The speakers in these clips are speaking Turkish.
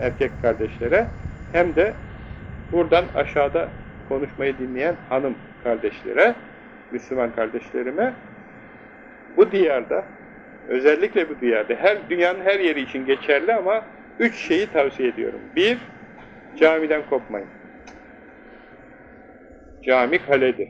erkek kardeşlere hem de buradan aşağıda konuşmayı dinleyen hanım kardeşlere, Müslüman kardeşlerime bu diyarda, özellikle bu diyarda, her dünyanın her yeri için geçerli ama üç şeyi tavsiye ediyorum. Bir, camiden kopmayın. Cami kaledir.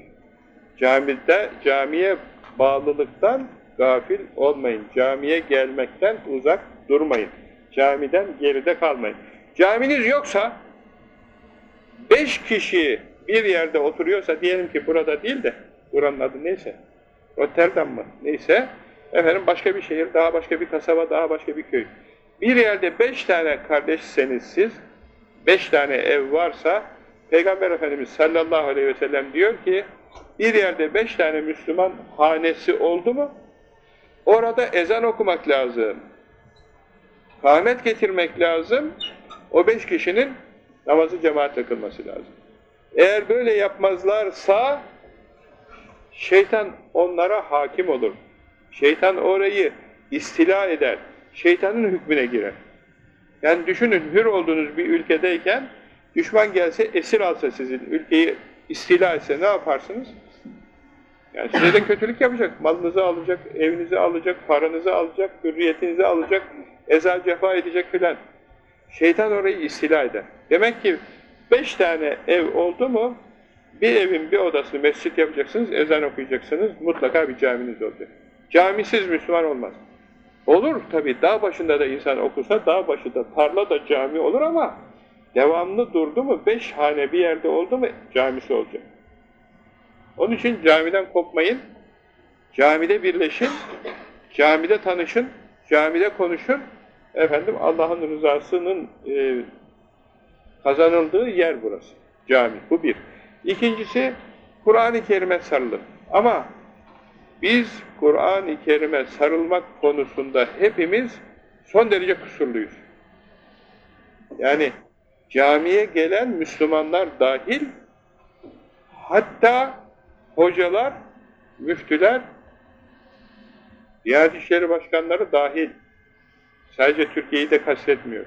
Camide, camiye bağlılıktan gafil olmayın. Camiye gelmekten uzak durmayın. Camiden geride kalmayın. Caminiz yoksa beş kişi bir yerde oturuyorsa diyelim ki burada değil de buranın adı neyse Rotterdam mı neyse efendim başka bir şehir, daha başka bir kasaba, daha başka bir köy. Bir yerde beş tane kardeşseniz siz, beş tane ev varsa Peygamber Efendimiz sallallahu aleyhi ve sellem diyor ki bir yerde beş tane Müslüman hanesi oldu mu orada ezan okumak lazım. Kahmet getirmek lazım. O beş kişinin namazı cemaatle kılması lazım. Eğer böyle yapmazlarsa şeytan onlara hakim olur. Şeytan orayı istila eder. Şeytanın hükmüne girer. Yani düşünün hür olduğunuz bir ülkedeyken düşman gelse esir alsa sizin ülkeyi istila etse ne yaparsınız? Yani size de kötülük yapacak. Malınızı alacak, evinizi alacak, paranızı alacak, hürriyetinizi alacak, ezal cefa edecek filan. Şeytan orayı istila eder. Demek ki beş tane ev oldu mu bir evin bir odasını mescit yapacaksınız, ezan okuyacaksınız, mutlaka bir caminiz olacak. Camisiz Müslüman olmaz. Olur tabi dağ başında da insan okusa, dağ başında tarla da cami olur ama devamlı durdu mu, beş hane bir yerde oldu mu camisi olacak. Onun için camiden kopmayın, camide birleşin, camide tanışın, camide konuşun, efendim Allah'ın rızasının e, kazanıldığı yer burası, cami, bu bir. İkincisi, Kur'an-ı Kerim'e sarılın. Ama biz Kur'an-ı Kerim'e sarılmak konusunda hepimiz son derece kusurluyuz. Yani camiye gelen Müslümanlar dahil, hatta hocalar, müftüler, Diyanet İşleri Başkanları dahil, sadece Türkiye'yi de kastetmiyor.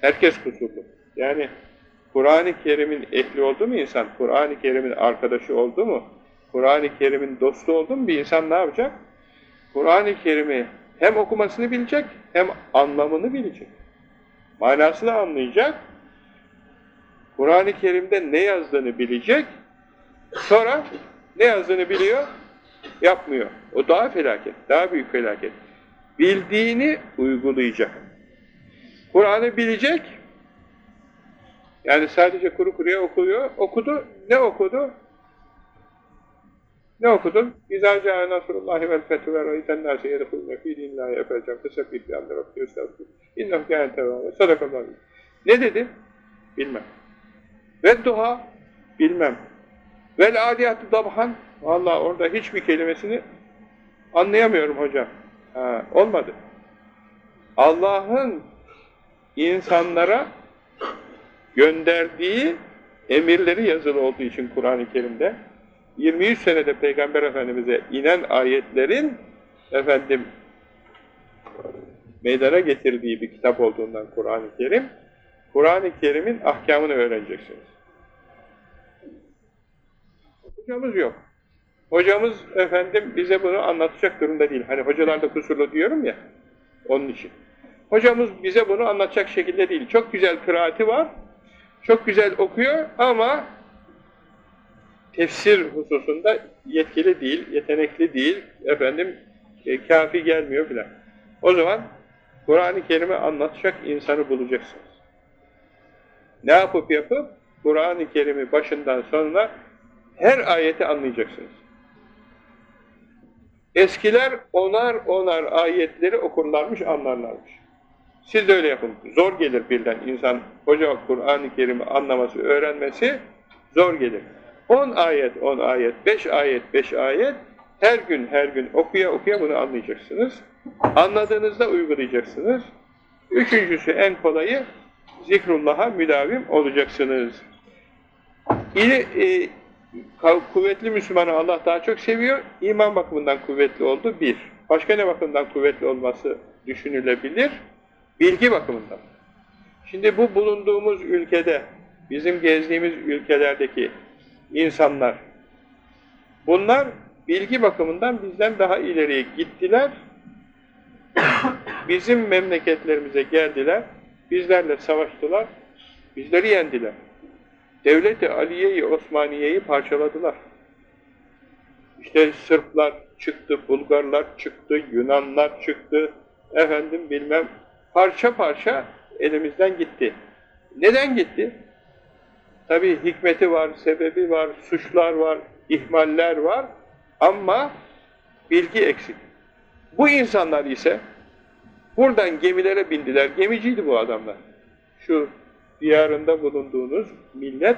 Herkes kusurlu. Yani Kur'an-ı Kerim'in ehli oldu mu insan, Kur'an-ı Kerim'in arkadaşı oldu mu, Kur'an-ı Kerim'in dostu oldu mu bir insan ne yapacak? Kur'an-ı Kerim'i hem okumasını bilecek, hem anlamını bilecek. Manasını anlayacak, Kur'an-ı Kerim'de ne yazdığını bilecek, sonra ne yazdığını biliyor, yapmıyor. O daha felaket, daha büyük felaket. Bildiğini uygulayacak. Kur'an'ı bilecek, yani sadece kuru kuruya okuyor, okudu, ne okudu? Ne okudun? İzâ câe nasrullâhi vel fethu ve râiten nâse yedhulne fî dînillâhi efecem tesebbih bi amri rabbi estağfirullah. İnnehu kâne tevâbe. Sadakallahu. Ne dedi? Bilmem. Ve duha? Bilmem. Vel adiyatü dabhan? Vallahi orada hiçbir kelimesini anlayamıyorum hocam. Ha, olmadı. Allah'ın insanlara gönderdiği emirleri yazılı olduğu için Kur'an-ı Kerim'de 23 senede Peygamber Efendimiz'e inen ayetlerin efendim meydana getirdiği bir kitap olduğundan Kur'an-ı Kerim Kur'an-ı Kerim'in ahkamını öğreneceksiniz. Hocamız yok. Hocamız efendim bize bunu anlatacak durumda değil. Hani hocalar da kusurlu diyorum ya onun için. Hocamız bize bunu anlatacak şekilde değil. Çok güzel kıraati var. Çok güzel okuyor ama tefsir hususunda yetkili değil, yetenekli değil, efendim e, kafi gelmiyor filan. O zaman Kur'an-ı Kerim'i anlatacak insanı bulacaksınız. Ne yapıp yapıp Kur'an-ı Kerim'i başından sonuna her ayeti anlayacaksınız. Eskiler onar onar ayetleri okurlarmış, anlarlarmış. Siz de öyle yapın. Zor gelir birden insan koca Kur'an-ı Kerim'i anlaması, öğrenmesi zor gelir. 10 ayet, 10 ayet, 5 ayet, 5 ayet her gün her gün okuya okuya bunu anlayacaksınız. Anladığınızda uygulayacaksınız. Üçüncüsü en kolayı zikrullah'a müdavim olacaksınız. İli, e, kuvvetli Müslümanı Allah daha çok seviyor. İman bakımından kuvvetli oldu bir. Başka ne bakımdan kuvvetli olması düşünülebilir? Bilgi bakımından. Şimdi bu bulunduğumuz ülkede, bizim gezdiğimiz ülkelerdeki insanlar, bunlar bilgi bakımından bizden daha ileriye gittiler, bizim memleketlerimize geldiler, bizlerle savaştılar, bizleri yendiler. Devleti Aliye-i Osmaniye'yi parçaladılar. İşte Sırplar çıktı, Bulgarlar çıktı, Yunanlar çıktı, efendim bilmem parça parça elimizden gitti. Neden gitti? Tabi hikmeti var, sebebi var, suçlar var, ihmaller var ama bilgi eksik. Bu insanlar ise buradan gemilere bindiler. Gemiciydi bu adamlar. Şu diyarında bulunduğunuz millet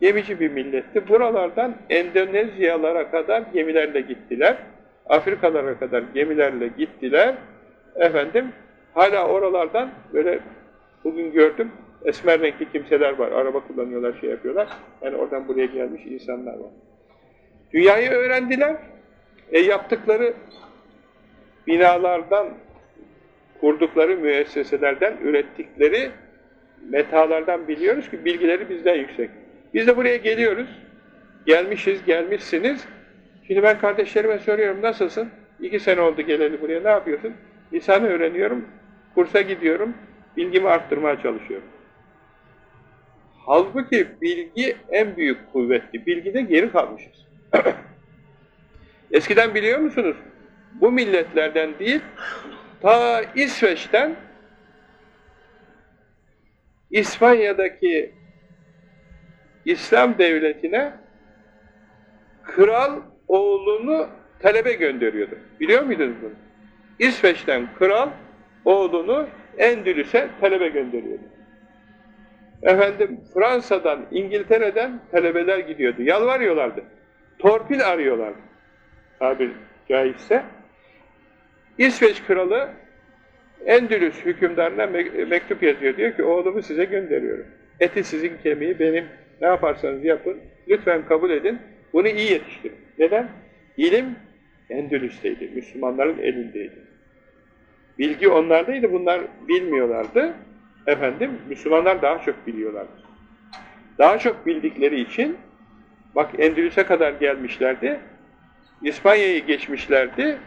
gemici bir milletti. Buralardan Endonezyalara kadar gemilerle gittiler. Afrikalara kadar gemilerle gittiler. Efendim hala oralardan böyle bugün gördüm esmer renkli kimseler var. Araba kullanıyorlar, şey yapıyorlar. Yani oradan buraya gelmiş insanlar var. Dünyayı öğrendiler. E yaptıkları binalardan, kurdukları müesseselerden, ürettikleri metalardan biliyoruz ki bilgileri bizden yüksek. Biz de buraya geliyoruz. Gelmişiz, gelmişsiniz. Şimdi ben kardeşlerime soruyorum, nasılsın? İki sene oldu geleli buraya, ne yapıyorsun? Lisanı öğreniyorum, kursa gidiyorum, bilgimi arttırmaya çalışıyorum. Halbuki bilgi en büyük kuvvetti. Bilgide geri kalmışız. Eskiden biliyor musunuz? Bu milletlerden değil, ta İsveç'ten İspanya'daki İslam devletine kral oğlunu talebe gönderiyordu. Biliyor muydunuz bunu? İsveç'ten kral oğlunu Endülüs'e talebe gönderiyordu. Efendim Fransa'dan, İngiltere'den talebeler gidiyordu. Yalvarıyorlardı. Torpil arıyorlardı. Tabir caizse. İsveç kralı Endülüs hükümdarına me mektup yazıyor. Diyor ki oğlumu size gönderiyorum. Eti sizin kemiği benim. Ne yaparsanız yapın. Lütfen kabul edin. Bunu iyi yetiştirin. Neden? İlim Endülüs'teydi. Müslümanların elindeydi. Bilgi onlardaydı. Bunlar bilmiyorlardı. Efendim, Müslümanlar daha çok biliyorlardı. Daha çok bildikleri için bak Endülüs'e kadar gelmişlerdi. İspanya'yı geçmişlerdi.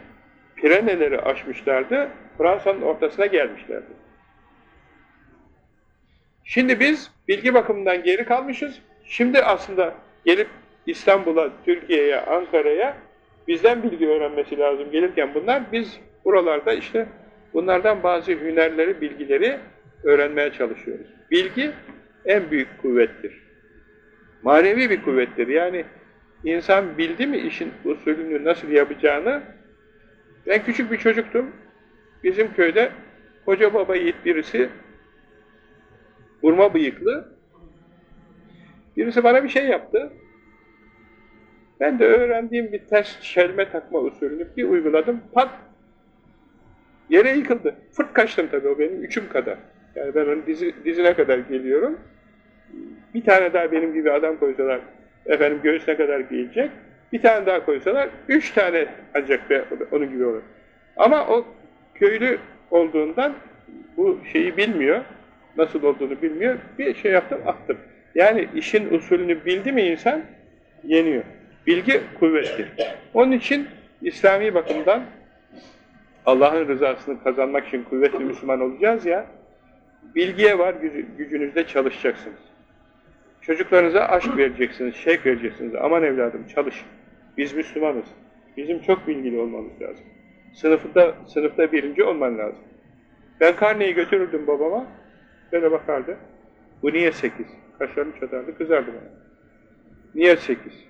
Pireneleri aşmışlardı. Fransa'nın ortasına gelmişlerdi. Şimdi biz bilgi bakımından geri kalmışız. Şimdi aslında gelip İstanbul'a, Türkiye'ye, Ankara'ya bizden bilgi öğrenmesi lazım gelirken bunlar biz buralarda işte bunlardan bazı hünerleri, bilgileri öğrenmeye çalışıyoruz. Bilgi en büyük kuvvettir. Manevi bir kuvvettir. Yani insan bildi mi işin usulünü nasıl yapacağını ben küçük bir çocuktum. Bizim köyde hoca baba yiğit birisi vurma bıyıklı birisi bana bir şey yaptı. Ben de öğrendiğim bir ters çelme takma usulünü bir uyguladım. Pat! Yere yıkıldı. Fırt kaçtım tabii o benim üçüm kadar. Yani ben onun dizi, dizine kadar geliyorum. Bir tane daha benim gibi adam koysalar efendim göğsüne kadar gelecek. Bir tane daha koysalar üç tane ancak be, onun gibi olur. Ama o köylü olduğundan bu şeyi bilmiyor. Nasıl olduğunu bilmiyor. Bir şey yaptım attım. Yani işin usulünü bildi mi insan yeniyor. Bilgi kuvvettir. Onun için İslami bakımdan Allah'ın rızasını kazanmak için kuvvetli Müslüman olacağız ya bilgiye var gücünüzde çalışacaksınız. Çocuklarınıza aşk vereceksiniz, şevk vereceksiniz. Aman evladım çalış. Biz Müslümanız. Bizim çok bilgili olmamız lazım. Sınıfta, sınıfta birinci olman lazım. Ben karneyi götürürdüm babama. Böyle bakardı. Bu niye sekiz? Kaşlarını çatardı, kızardı bana. Niye sekiz?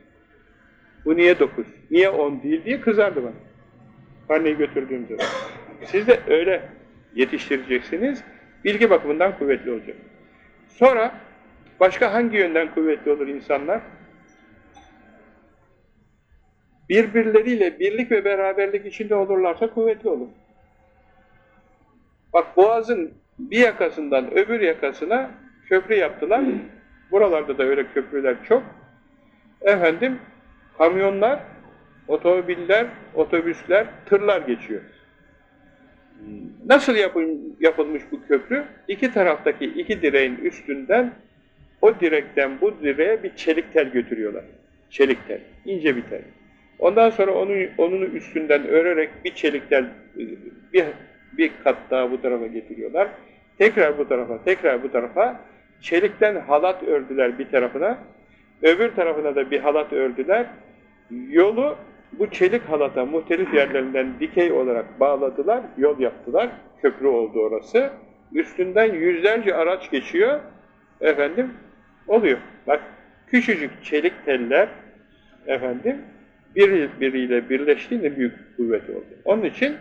Bu niye dokuz? Niye on değil diye kızardı bana. Karneyi götürdüğüm zaman. Siz de öyle yetiştireceksiniz. Bilgi bakımından kuvvetli olacak. Sonra başka hangi yönden kuvvetli olur insanlar? Birbirleriyle birlik ve beraberlik içinde olurlarsa kuvvetli olur. Bak boğazın bir yakasından öbür yakasına köprü yaptılar. Buralarda da öyle köprüler çok. Efendim kamyonlar, otomobiller, otobüsler, tırlar geçiyor. Nasıl yapılmış bu köprü? İki taraftaki iki direğin üstünden o direkten bu direğe bir çelik tel götürüyorlar. Çelik tel, ince bir tel. Ondan sonra onu, onun üstünden örerek bir çelik tel bir, bir kat daha bu tarafa getiriyorlar. Tekrar bu tarafa, tekrar bu tarafa. Çelikten halat ördüler bir tarafına. Öbür tarafına da bir halat ördüler. Yolu bu çelik halata muhtelif yerlerinden dikey olarak bağladılar, yol yaptılar. Köprü oldu orası. Üstünden yüzlerce araç geçiyor. Efendim, oluyor. Bak, küçücük çelik teller, efendim, birbiriyle birleştiğinde büyük kuvvet oldu. Onun için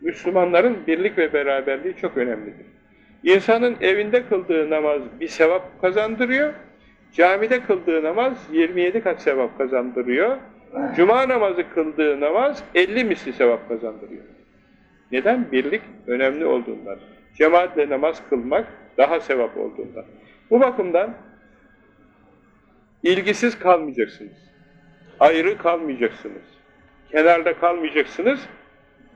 Müslümanların birlik ve beraberliği çok önemlidir. İnsanın evinde kıldığı namaz bir sevap kazandırıyor, camide kıldığı namaz 27 kat sevap kazandırıyor, Cuma namazı kıldığı namaz 50 misli sevap kazandırıyor. Neden? Birlik önemli olduğundan. Cemaatle namaz kılmak daha sevap olduğundan. Bu bakımdan ilgisiz kalmayacaksınız. Ayrı kalmayacaksınız. Kenarda kalmayacaksınız.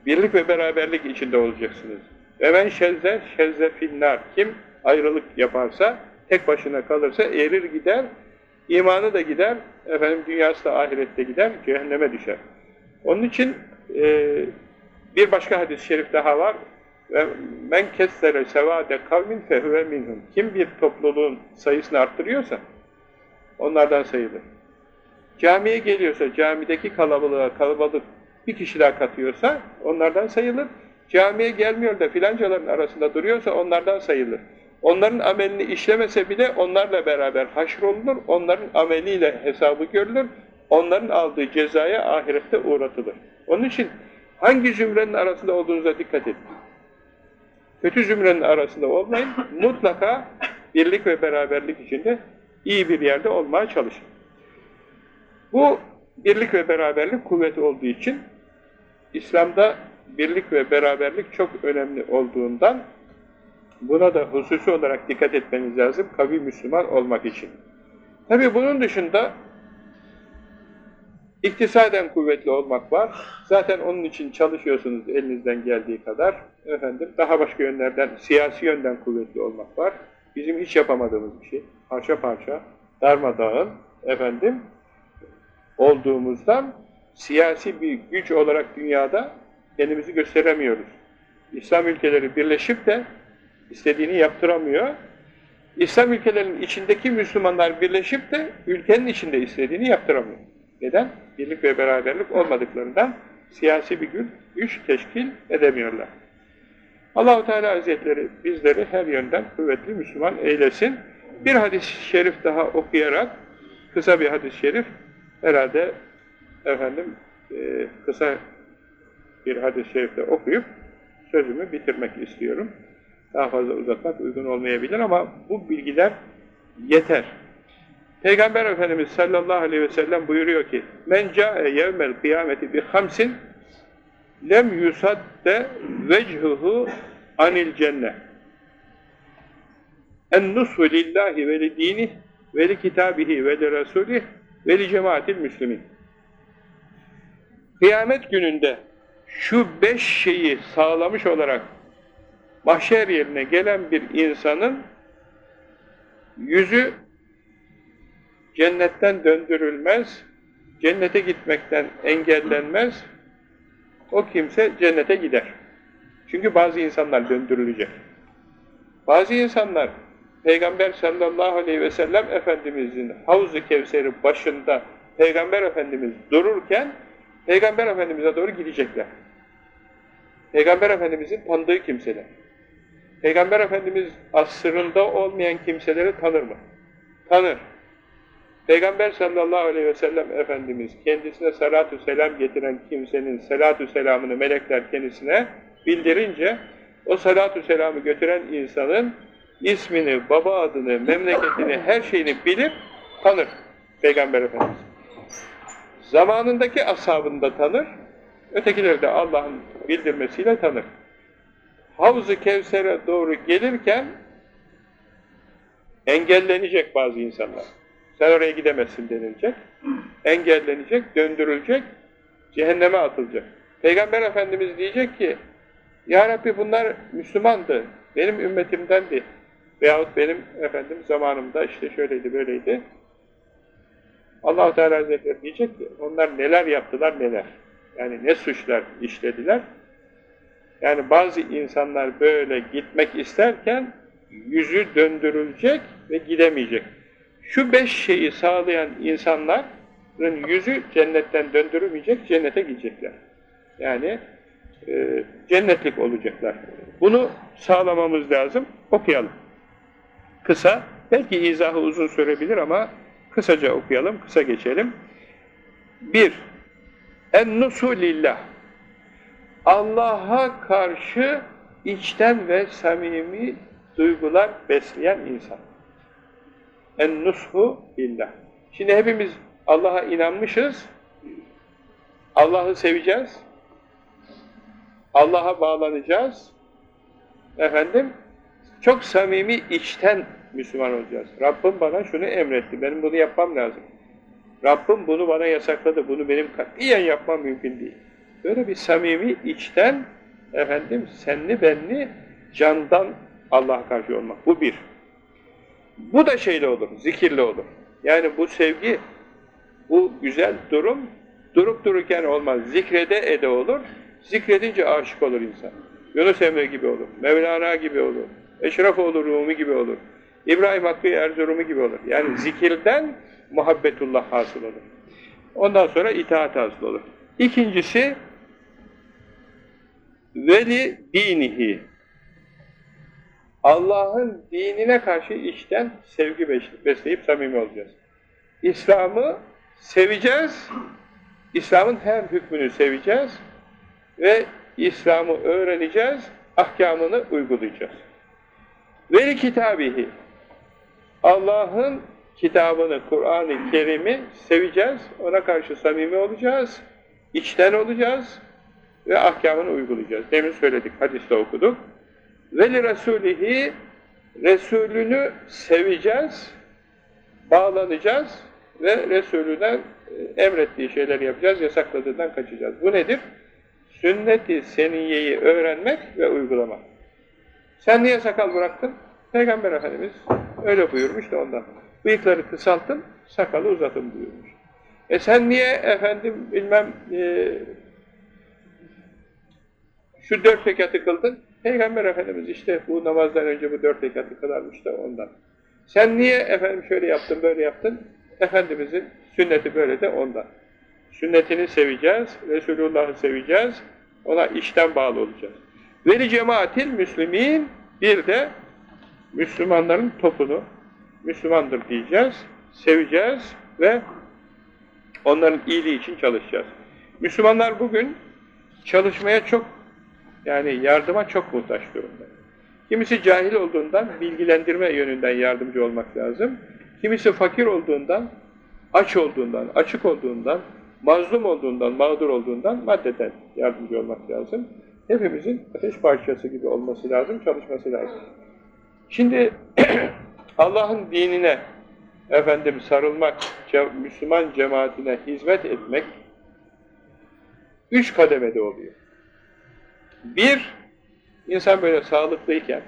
Birlik ve beraberlik içinde olacaksınız. Ve ben şezze, şezze finnar. Kim ayrılık yaparsa, tek başına kalırsa erir gider, imanı da gider, efendim dünyası da ahirette gider, cehenneme düşer. Onun için e, bir başka hadis-i şerif daha var. Men kessere sevade kavmin fehüve minhum. Kim bir topluluğun sayısını arttırıyorsa onlardan sayılır. Camiye geliyorsa, camideki kalabalığa kalabalık bir kişi daha katıyorsa onlardan sayılır. Camiye gelmiyor da filancaların arasında duruyorsa onlardan sayılır. Onların amelini işlemese bile onlarla beraber haşrolunur, onların ameliyle hesabı görülür, onların aldığı cezaya ahirette uğratılır. Onun için hangi zümrenin arasında olduğunuza dikkat edin. Kötü zümrenin arasında olmayın, mutlaka birlik ve beraberlik içinde iyi bir yerde olmaya çalışın. Bu birlik ve beraberlik kuvveti olduğu için İslam'da birlik ve beraberlik çok önemli olduğundan Buna da hususi olarak dikkat etmeniz lazım, kavi Müslüman olmak için. Tabi bunun dışında iktisaden kuvvetli olmak var. Zaten onun için çalışıyorsunuz elinizden geldiği kadar. Efendim, daha başka yönlerden, siyasi yönden kuvvetli olmak var. Bizim hiç yapamadığımız bir şey. Parça parça, darmadağın, efendim, olduğumuzdan siyasi bir güç olarak dünyada kendimizi gösteremiyoruz. İslam ülkeleri birleşip de istediğini yaptıramıyor. İslam ülkelerinin içindeki Müslümanlar birleşip de ülkenin içinde istediğini yaptıramıyor. Neden? Birlik ve beraberlik olmadıklarından siyasi bir güç teşkil edemiyorlar. Allahu Teala Hazretleri bizleri her yönden kuvvetli Müslüman eylesin. Bir hadis-i şerif daha okuyarak, kısa bir hadis-i şerif, herhalde efendim e, kısa bir hadis-i şerifte okuyup sözümü bitirmek istiyorum. Daha fazla uzatmak uygun olmayabilir ama bu bilgiler yeter. Peygamber Efendimiz sallallahu aleyhi ve sellem buyuruyor ki men ca'e yevmel kıyameti bi hamsin lem yusadde vechuhu anil cennet en nusfu lillahi ve li dinih ve li kitabihi ve li rasulih ve li cemaatil müslimin kıyamet gününde şu beş şeyi sağlamış olarak mahşer yerine gelen bir insanın yüzü cennetten döndürülmez, cennete gitmekten engellenmez, o kimse cennete gider. Çünkü bazı insanlar döndürülecek. Bazı insanlar Peygamber sallallahu aleyhi ve sellem Efendimizin Havz-ı Kevser'i başında Peygamber Efendimiz dururken Peygamber Efendimiz'e doğru gidecekler. Peygamber Efendimizin tanıdığı kimseler. Peygamber Efendimiz asrında olmayan kimseleri tanır mı? Tanır. Peygamber sallallahu aleyhi ve sellem Efendimiz kendisine salatü selam getiren kimsenin salatü selamını melekler kendisine bildirince o salatü selamı götüren insanın ismini, baba adını, memleketini, her şeyini bilir, tanır Peygamber Efendimiz. Zamanındaki ashabını da tanır, ötekileri de Allah'ın bildirmesiyle tanır. Havz-ı Kevser'e doğru gelirken engellenecek bazı insanlar. Sen oraya gidemezsin denilecek. Engellenecek, döndürülecek, cehenneme atılacak. Peygamber Efendimiz diyecek ki, Ya Rabbi bunlar Müslümandı, benim ümmetimdendi. Veyahut benim efendim zamanımda işte şöyleydi böyleydi. allah Teala Hazretleri diyecek ki onlar neler yaptılar neler. Yani ne suçlar işlediler. Yani bazı insanlar böyle gitmek isterken yüzü döndürülecek ve gidemeyecek. Şu beş şeyi sağlayan insanların yüzü cennetten döndürülmeyecek, cennete gidecekler. Yani e, cennetlik olacaklar. Bunu sağlamamız lazım. Okuyalım. Kısa, belki izahı uzun sürebilir ama kısaca okuyalım, kısa geçelim. Bir, en-nusulillah. Allah'a karşı içten ve samimi duygular besleyen insan. En-nushu billah. Şimdi hepimiz Allah'a inanmışız, Allah'ı seveceğiz, Allah'a bağlanacağız, efendim, çok samimi içten Müslüman olacağız. Rabbim bana şunu emretti, benim bunu yapmam lazım. Rabbim bunu bana yasakladı, bunu benim katiyen yapmam mümkün değil. Böyle bir samimi içten, efendim, senli benli, candan Allah'a karşı olmak. Bu bir. Bu da şeyle olur, zikirle olur. Yani bu sevgi, bu güzel durum, durup dururken olmaz. Zikrede ede olur, zikredince aşık olur insan. Yunus Emre gibi olur, Mevlana gibi olur, Eşref olur, Rumi gibi olur, İbrahim Hakkı Erzurum'u gibi olur. Yani zikirden muhabbetullah hasıl olur. Ondan sonra itaat hasıl olur. İkincisi, veli dinihi. Allah'ın dinine karşı içten sevgi besleyip samimi olacağız. İslam'ı seveceğiz, İslam'ın her hükmünü seveceğiz ve İslam'ı öğreneceğiz, ahkamını uygulayacağız. Veli kitabihi. Allah'ın kitabını, Kur'an-ı Kerim'i seveceğiz, ona karşı samimi olacağız, içten olacağız ve ahkamını uygulayacağız. Demin söyledik, hadiste okuduk. Veli Resulihi, Resulünü seveceğiz, bağlanacağız ve Resulünden e, emrettiği şeyleri yapacağız, yasakladığından kaçacağız. Bu nedir? Sünnet-i seniyeyi öğrenmek ve uygulamak. Sen niye sakal bıraktın? Peygamber Efendimiz öyle buyurmuş da ondan. Bıyıkları kısaltın, sakalı uzatın buyurmuş. E sen niye efendim bilmem e, şu dört rekatı kıldın? Peygamber Efendimiz işte bu namazdan önce bu dört rekatı kılarmış da ondan. Sen niye efendim şöyle yaptın, böyle yaptın? Efendimizin sünneti böyle de ondan. Sünnetini seveceğiz, Resulullah'ı seveceğiz, ona işten bağlı olacağız. Veli cemaatil müslimin bir de Müslümanların topunu Müslümandır diyeceğiz, seveceğiz ve onların iyiliği için çalışacağız. Müslümanlar bugün çalışmaya çok, yani yardıma çok muhtaç durumda. Kimisi cahil olduğundan bilgilendirme yönünden yardımcı olmak lazım. Kimisi fakir olduğundan, aç olduğundan, açık olduğundan, mazlum olduğundan, mağdur olduğundan maddeten yardımcı olmak lazım. Hepimizin ateş parçası gibi olması lazım, çalışması lazım. Şimdi Allah'ın dinine efendim sarılmak, Müslüman cemaatine hizmet etmek üç kademede oluyor. Bir, insan böyle sağlıklıyken,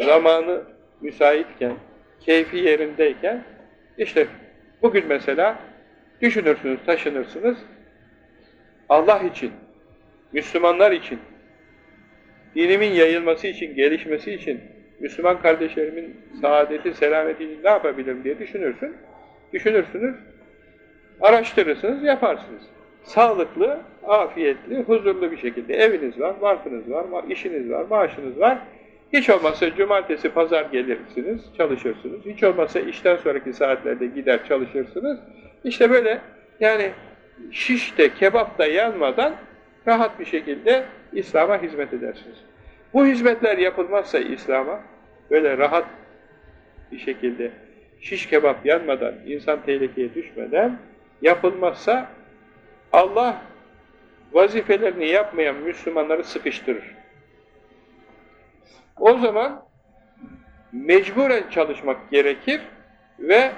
zamanı müsaitken, keyfi yerindeyken, işte bugün mesela düşünürsünüz, taşınırsınız, Allah için, Müslümanlar için, dinimin yayılması için, gelişmesi için, Müslüman kardeşlerimin saadeti, selameti için ne yapabilirim diye düşünürsün. Düşünürsünüz, araştırırsınız, yaparsınız. Sağlıklı, afiyetli, huzurlu bir şekilde eviniz var, barkınız var, işiniz var, maaşınız var. Hiç olmazsa cumartesi, pazar gelirsiniz, çalışırsınız. Hiç olmazsa işten sonraki saatlerde gider çalışırsınız. İşte böyle yani şişte, kebapta yanmadan rahat bir şekilde İslam'a hizmet edersiniz. Bu hizmetler yapılmazsa İslam'a böyle rahat bir şekilde şiş kebap yanmadan, insan tehlikeye düşmeden yapılmazsa Allah vazifelerini yapmayan Müslümanları sıkıştırır. O zaman mecburen çalışmak gerekir ve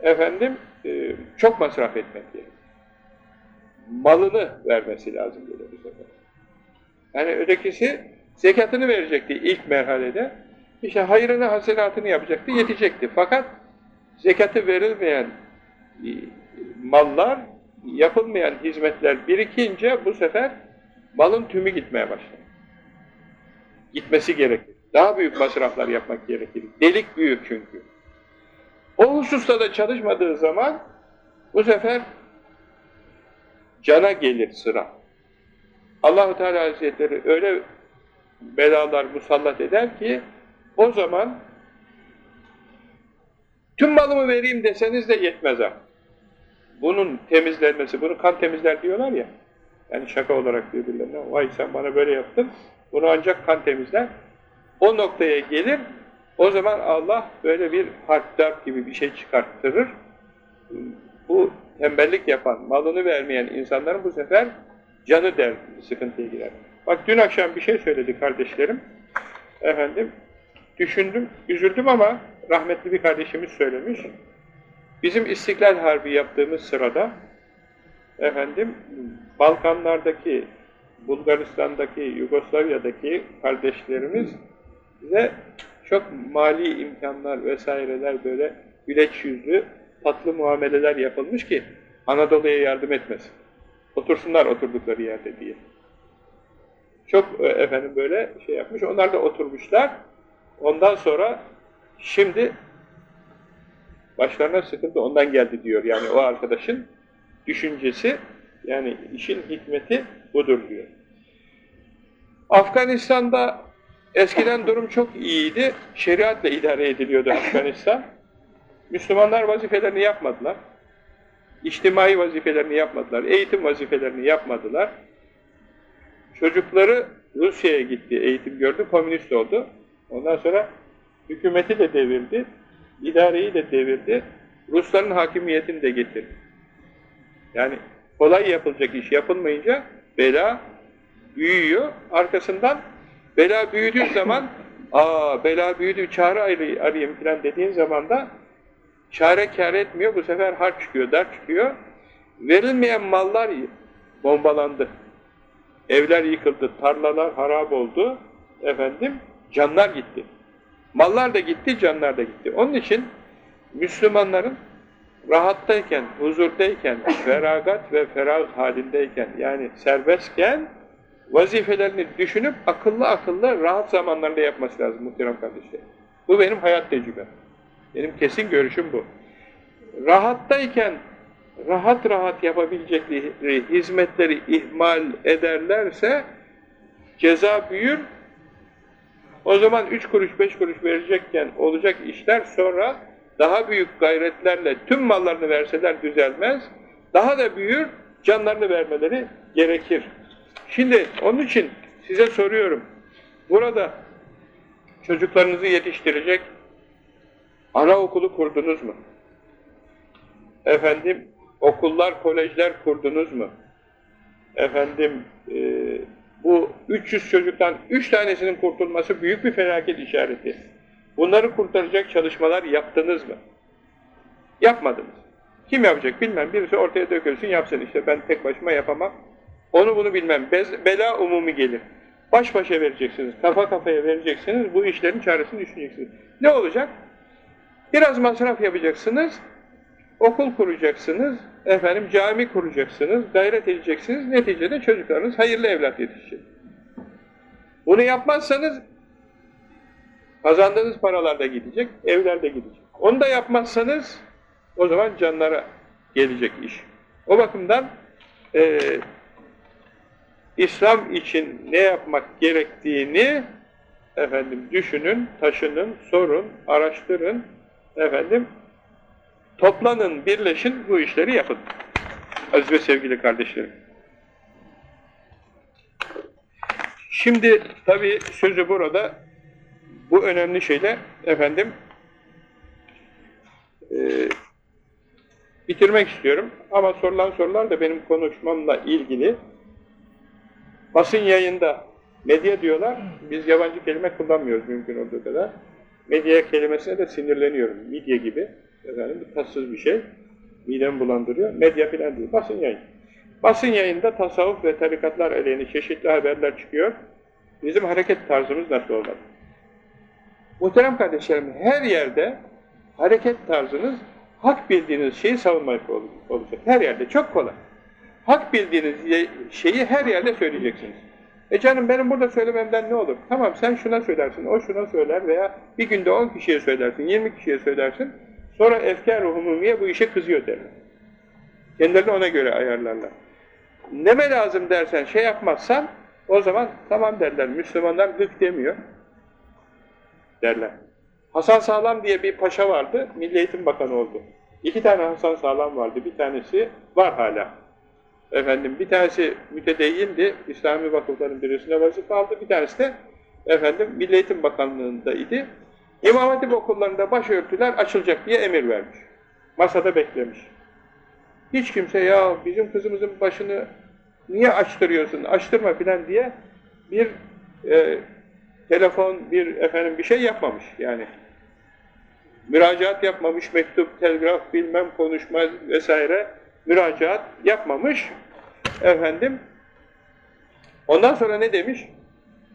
efendim e, çok masraf etmek gerekir. Malını vermesi lazım böyle bir sefer. Yani ötekisi zekatını verecekti ilk merhalede. İşte hayrını, hasenatını yapacaktı, yetecekti. Fakat zekatı verilmeyen e, mallar, yapılmayan hizmetler birikince bu sefer malın tümü gitmeye başladı. Gitmesi gerekir. Daha büyük masraflar yapmak gerekir. Delik büyük çünkü. O hususta da çalışmadığı zaman bu sefer cana gelir sıra. Allahu Teala Hazretleri öyle belalar musallat eder ki o zaman tüm malımı vereyim deseniz de yetmez ha. Bunun temizlenmesi, bunu kan temizler diyorlar ya. Yani şaka olarak birbirlerine, vay sen bana böyle yaptın, bunu ancak kan temizler. O noktaya gelir, o zaman Allah böyle bir harpdar gibi bir şey çıkarttırır. Bu tembellik yapan, malını vermeyen insanların bu sefer canı der, sıkıntıya girer. Bak dün akşam bir şey söyledi kardeşlerim. Efendim, düşündüm, üzüldüm ama rahmetli bir kardeşimiz söylemiş. Bizim İstiklal Harbi yaptığımız sırada efendim Balkanlardaki, Bulgaristan'daki, Yugoslavya'daki kardeşlerimiz ve çok mali imkanlar vesaireler böyle güleç yüzlü, tatlı muameleler yapılmış ki Anadolu'ya yardım etmesin. Otursunlar oturdukları yerde diye. Çok e, efendim böyle şey yapmış. Onlar da oturmuşlar. Ondan sonra şimdi başlarına sıkıntı ondan geldi diyor. Yani o arkadaşın düşüncesi yani işin hikmeti budur diyor. Afganistan'da eskiden durum çok iyiydi. Şeriatla idare ediliyordu Afganistan. Müslümanlar vazifelerini yapmadılar. İçtimai vazifelerini yapmadılar. Eğitim vazifelerini yapmadılar. Çocukları Rusya'ya gitti, eğitim gördü, komünist oldu. Ondan sonra hükümeti de devirdi, idareyi de devirdi, Rusların hakimiyetini de getirdi. Yani kolay yapılacak iş yapılmayınca bela büyüyor. Arkasından bela büyüdüğü zaman aa bela büyüdü çare arayayım falan dediğin zaman da çare kar etmiyor. Bu sefer harp çıkıyor, dar çıkıyor. Verilmeyen mallar bombalandı. Evler yıkıldı, tarlalar harap oldu. Efendim, canlar gitti. Mallar da gitti, canlar da gitti. Onun için Müslümanların rahattayken, huzurdayken, feragat ve ferah halindeyken, yani serbestken vazifelerini düşünüp akıllı akıllı rahat zamanlarında yapması lazım muhterem kardeşler. Bu benim hayat tecrübem. Benim kesin görüşüm bu. Rahattayken rahat rahat yapabilecekleri hizmetleri ihmal ederlerse ceza büyür. O zaman üç kuruş beş kuruş verecekken olacak işler sonra daha büyük gayretlerle tüm mallarını verseler düzelmez. Daha da büyür, canlarını vermeleri gerekir. Şimdi onun için size soruyorum. Burada çocuklarınızı yetiştirecek anaokulu kurdunuz mu? Efendim okullar, kolejler kurdunuz mu? Efendim e, bu 300 çocuktan 3 tanesinin kurtulması büyük bir felaket işareti. Bunları kurtaracak çalışmalar yaptınız mı? Yapmadınız. Kim yapacak bilmem. Birisi ortaya dökülsün yapsın işte ben tek başıma yapamam. Onu bunu bilmem. Bez, bela umumi gelir. Baş başa vereceksiniz, kafa kafaya vereceksiniz, bu işlerin çaresini düşüneceksiniz. Ne olacak? Biraz masraf yapacaksınız, okul kuracaksınız, efendim cami kuracaksınız, gayret edeceksiniz, neticede çocuklarınız hayırlı evlat yetişecek. Bunu yapmazsanız kazandığınız paralar da gidecek, evler de gidecek. Onu da yapmazsanız o zaman canlara gelecek iş. O bakımdan e, İslam için ne yapmak gerektiğini efendim düşünün, taşının, sorun, araştırın, efendim toplanın, birleşin, bu işleri yapın. Aziz ve sevgili kardeşlerim. Şimdi tabii sözü burada bu önemli şeyle efendim e, bitirmek istiyorum. Ama sorulan sorular da benim konuşmamla ilgili. Basın yayında medya diyorlar, biz yabancı kelime kullanmıyoruz mümkün olduğu kadar. Medya kelimesine de sinirleniyorum, midye gibi. Efendim, bu tatsız bir şey, midemi bulandırıyor. Medya filan değil, basın yayın. Basın yayında tasavvuf ve tarikatlar aleyhine çeşitli haberler çıkıyor. Bizim hareket tarzımız nasıl olmalı? Muhterem kardeşlerim, her yerde hareket tarzınız hak bildiğiniz şeyi savunmak olacak. Her yerde. Çok kolay. Hak bildiğiniz şeyi her yerde söyleyeceksiniz. E canım benim burada söylememden ne olur? Tamam sen şuna söylersin, o şuna söyler veya bir günde 10 kişiye söylersin, 20 kişiye söylersin. Sonra efkar-ı umumiye bu işe kızıyor derler. Kendilerini ona göre ayarlarlar. Neme lazım dersen, şey yapmazsan o zaman tamam derler. Müslümanlar gık demiyor. Derler. Hasan Sağlam diye bir paşa vardı, Milli Eğitim Bakanı oldu. İki tane Hasan Sağlam vardı, bir tanesi var hala. Efendim bir tanesi mütedeyyindi, İslami vakıfların birisine vazife aldı, bir tanesi de efendim Milli Eğitim Bakanlığı'nda idi. İmam Hatip okullarında başörtüler açılacak diye emir vermiş. Masada beklemiş. Hiç kimse ya bizim kızımızın başını niye açtırıyorsun, açtırma filan diye bir e, telefon, bir efendim bir şey yapmamış yani. Müracaat yapmamış, mektup, telgraf, bilmem konuşma vesaire müracaat yapmamış. Efendim ondan sonra ne demiş?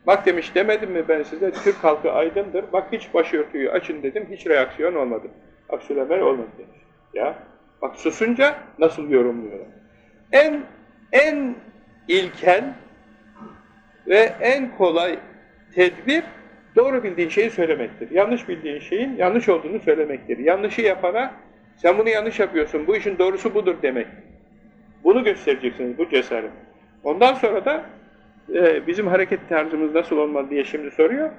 Bak demiş demedim mi ben size Türk halkı aydındır. Bak hiç başörtüyü açın dedim. Hiç reaksiyon olmadı. Aksülemer olmadı demiş. Ya bak susunca nasıl yorumluyorlar. En en ilkel ve en kolay tedbir doğru bildiğin şeyi söylemektir. Yanlış bildiğin şeyin yanlış olduğunu söylemektir. Yanlışı yapana sen bunu yanlış yapıyorsun, bu işin doğrusu budur demek. Bunu göstereceksiniz, bu cesaret. Ondan sonra da e, bizim hareket tarzımız nasıl olmalı diye şimdi soruyor.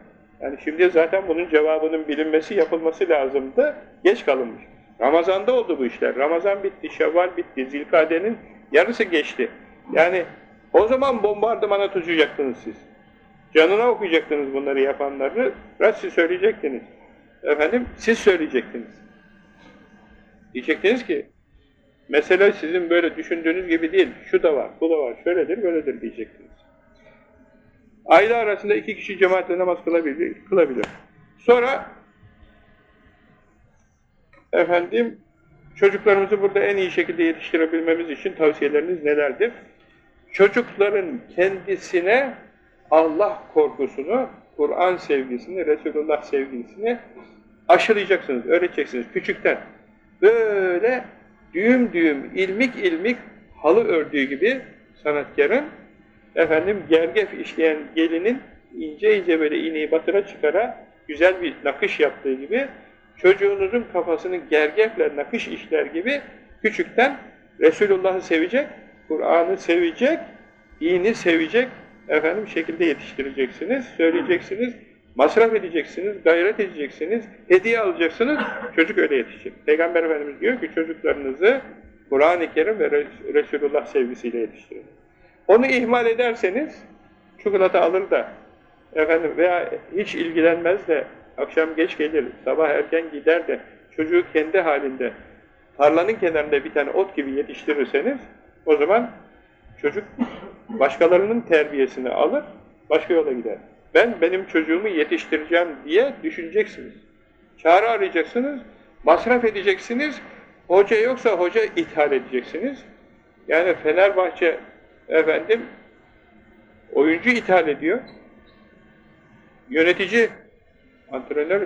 Yani şimdi zaten bunun cevabının bilinmesi, yapılması lazımdı. Geç kalınmış. Ramazan'da oldu bu işler. Ramazan bitti, Şevval bitti, Zilkade'nin yarısı geçti. Yani o zaman bombardımana tutacaktınız siz. Canına okuyacaktınız bunları yapanları. Biraz siz söyleyecektiniz. Efendim, siz söyleyecektiniz. Diyecektiniz ki, mesele sizin böyle düşündüğünüz gibi değil. Şu da var, bu da var, şöyledir, böyledir diyecektiniz. Aile arasında iki kişi cemaatle namaz kılabilir. kılabilir. Sonra efendim çocuklarımızı burada en iyi şekilde yetiştirebilmemiz için tavsiyeleriniz nelerdir? Çocukların kendisine Allah korkusunu, Kur'an sevgisini, Resulullah sevgisini aşılayacaksınız, öğreteceksiniz küçükten. Böyle düğüm düğüm, ilmik ilmik halı ördüğü gibi sanatkarın efendim gergef işleyen gelinin ince ince böyle iğneyi batıra çıkara güzel bir nakış yaptığı gibi çocuğunuzun kafasını gergefle nakış işler gibi küçükten Resulullah'ı sevecek, Kur'an'ı sevecek, dini sevecek efendim şekilde yetiştireceksiniz, söyleyeceksiniz, masraf edeceksiniz, gayret edeceksiniz, hediye alacaksınız, çocuk öyle yetişecek. Peygamber Efendimiz diyor ki çocuklarınızı Kur'an-ı Kerim ve Resulullah sevgisiyle yetiştirin. Onu ihmal ederseniz çikolata alır da efendim veya hiç ilgilenmez de akşam geç gelir, sabah erken gider de çocuğu kendi halinde tarlanın kenarında bir tane ot gibi yetiştirirseniz o zaman çocuk başkalarının terbiyesini alır, başka yola gider. Ben benim çocuğumu yetiştireceğim diye düşüneceksiniz. Çare arayacaksınız, masraf edeceksiniz, hoca yoksa hoca ithal edeceksiniz. Yani Fenerbahçe efendim oyuncu ithal ediyor. Yönetici, antrenör,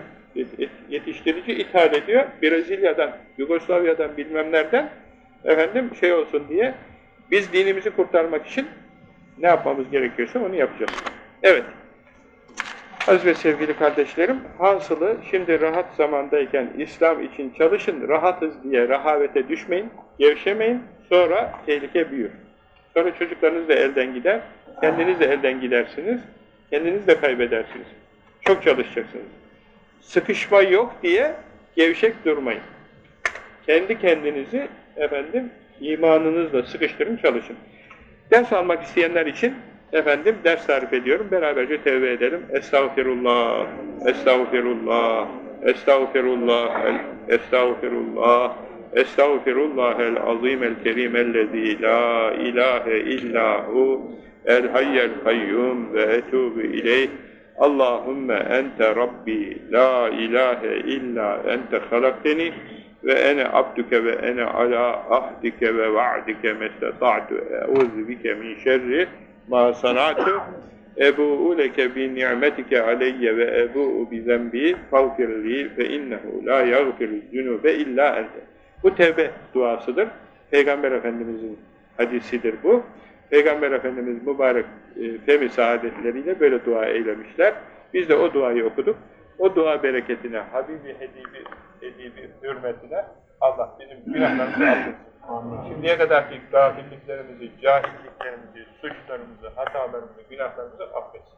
yetiştirici ithal ediyor. Brezilya'dan, Yugoslavya'dan bilmem nereden efendim şey olsun diye biz dinimizi kurtarmak için ne yapmamız gerekiyorsa onu yapacağız. Evet. Aziz ve sevgili kardeşlerim, hasılı şimdi rahat zamandayken İslam için çalışın, rahatız diye rahavete düşmeyin, gevşemeyin, sonra tehlike büyür. Sonra çocuklarınız da elden gider, kendiniz de elden gidersiniz, kendiniz de kaybedersiniz. Çok çalışacaksınız. Sıkışma yok diye gevşek durmayın. Kendi kendinizi efendim imanınızla sıkıştırın çalışın. Ders almak isteyenler için efendim ders tarif ediyorum. Beraberce tevbe edelim. Estağfirullah, estağfirullah, estağfirullah, estağfirullah. Estağfirullahel azim el kerim ellezî la ilahe illahu el hayyel kayyum ve etûbü ileyh Allahümme ente Rabbi la ilahe illa ente halakteni ve ene abduke ve ene ala ahdike ve va'dike mesleta'tu e'udhu bike min şerri ma sana'tu ebu'u leke bi ni'metike aleyye ve ebu'u bi zembi fagfirli fe innehu la yagfiru zünube illa ente. Bu tevbe duasıdır. Peygamber Efendimizin hadisidir bu. Peygamber Efendimiz mübarek e, femi saadetleriyle böyle dua eylemişler. Biz de o duayı okuduk. O dua bereketine, Habibi Hedibi, Hedibi hürmetine Allah bizim günahlarımızı affetsin. Şimdiye kadarki gafilliklerimizi, cahilliklerimizi, suçlarımızı, hatalarımızı, günahlarımızı affetsin.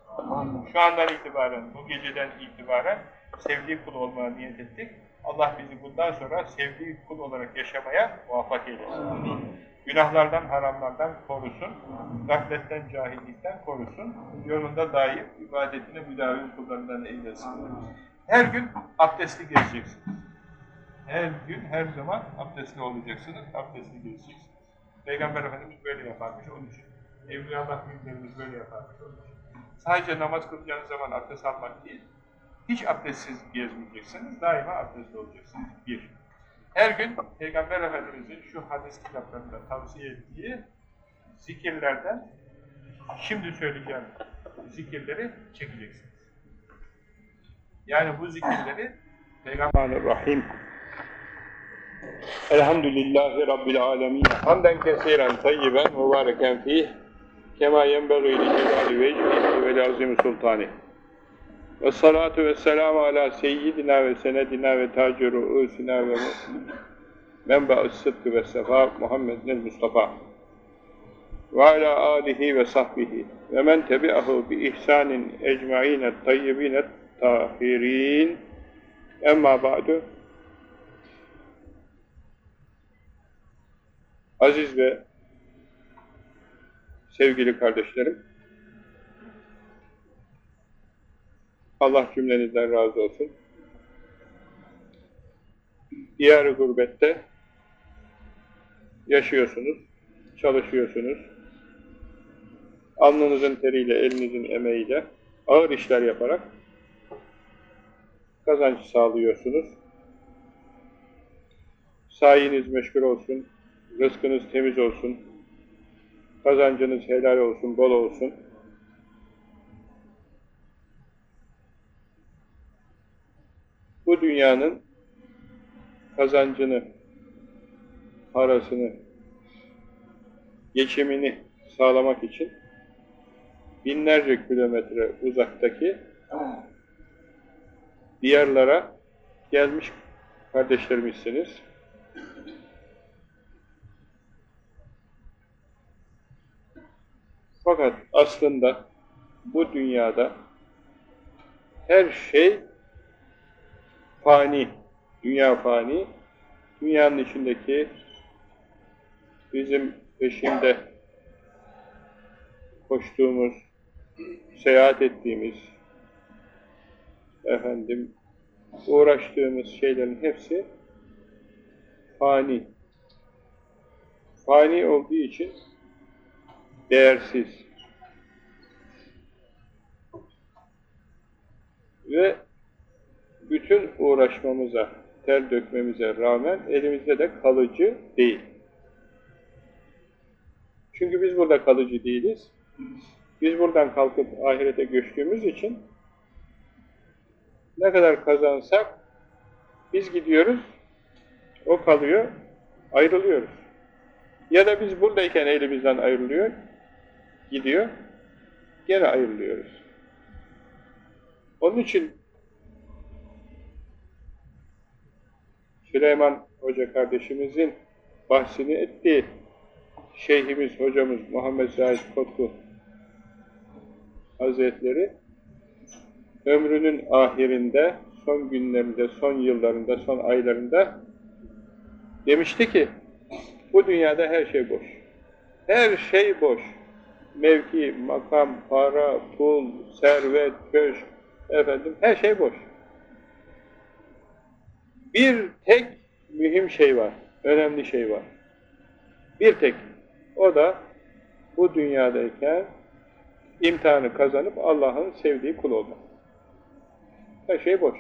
Şu andan itibaren, bu geceden itibaren sevdiği kul olmaya niyet ettik. Allah bizi bundan sonra sevdiği kul olarak yaşamaya muvaffak eylesin. Günahlardan, haramlardan korusun, gafletten, cahillikten korusun, yolunda daim ibadetine müdavim kullarından eylesin. Her gün abdestli gezeceksiniz. Her gün, her zaman abdestli olacaksınız, abdestli gezeceksiniz. Peygamber Efendimiz böyle yaparmış, onun için. Evliyaullah büyüklerimiz böyle yaparmış, onun için. Sadece namaz kılacağınız zaman abdest almak değil, hiç abdestsiz gezmeyeceksiniz, daima abdestli olacaksınız. Bir. Her gün Peygamber Efendimiz'in şu hadis kitaplarında tavsiye ettiği zikirlerden şimdi söyleyeceğim zikirleri çekeceksiniz. Yani bu zikirleri Peygamber Rahim Elhamdülillahi Rabbil Alemin. Hamden kesiren tayyiben mübareken fih kema yenbeği li celali vecihi ve lazim sultani. Ve salatu ve selamu ala seyyidina ve senedina ve tacı ru'usina ve menba'us sıdkı ve sefa Muhammedin Mustafa. Ve ala alihi ve sahbihi. Ve men tebi'ahu bi ihsanin ecma'ine tayyibine tahirin. Emma ba'du aziz ve sevgili kardeşlerim Allah cümlenizden razı olsun. Diyar-ı gurbette yaşıyorsunuz, çalışıyorsunuz. Alnınızın teriyle, elinizin emeğiyle ağır işler yaparak kazanç sağlıyorsunuz. Sayiniz meşgul olsun, rızkınız temiz olsun, kazancınız helal olsun, bol olsun. bu dünyanın kazancını, parasını, geçimini sağlamak için binlerce kilometre uzaktaki diyarlara gelmiş kardeşlerimizsiniz. Fakat aslında bu dünyada her şey fani, dünya fani, dünyanın içindeki bizim peşinde koştuğumuz, seyahat ettiğimiz, efendim, uğraştığımız şeylerin hepsi fani. Fani olduğu için değersiz. Ve bütün uğraşmamıza, ter dökmemize rağmen elimizde de kalıcı değil. Çünkü biz burada kalıcı değiliz. Biz buradan kalkıp ahirete göçtüğümüz için ne kadar kazansak biz gidiyoruz, o kalıyor, ayrılıyoruz. Ya da biz buradayken elimizden ayrılıyor, gidiyor, gene ayrılıyoruz. Onun için Süleyman Hoca kardeşimizin bahsini ettiği Şeyhimiz, hocamız Muhammed Zahid Kotku Hazretleri ömrünün ahirinde, son günlerinde, son yıllarında, son aylarında demişti ki bu dünyada her şey boş. Her şey boş. Mevki, makam, para, pul, servet, köşk, efendim her şey boş. Bir tek mühim şey var, önemli şey var. Bir tek. O da bu dünyadayken imtihanı kazanıp Allah'ın sevdiği kul olmak. Her şey boş.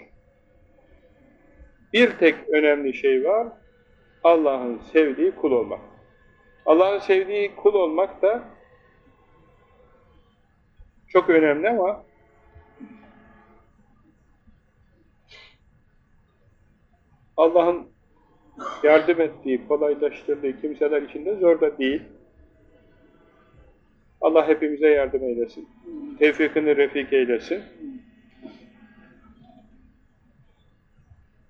Bir tek önemli şey var, Allah'ın sevdiği kul olmak. Allah'ın sevdiği kul olmak da çok önemli ama Allah'ın yardım ettiği, kolaylaştırdığı kimseler içinde zor da değil. Allah hepimize yardım eylesin. Tevfikini refik eylesin.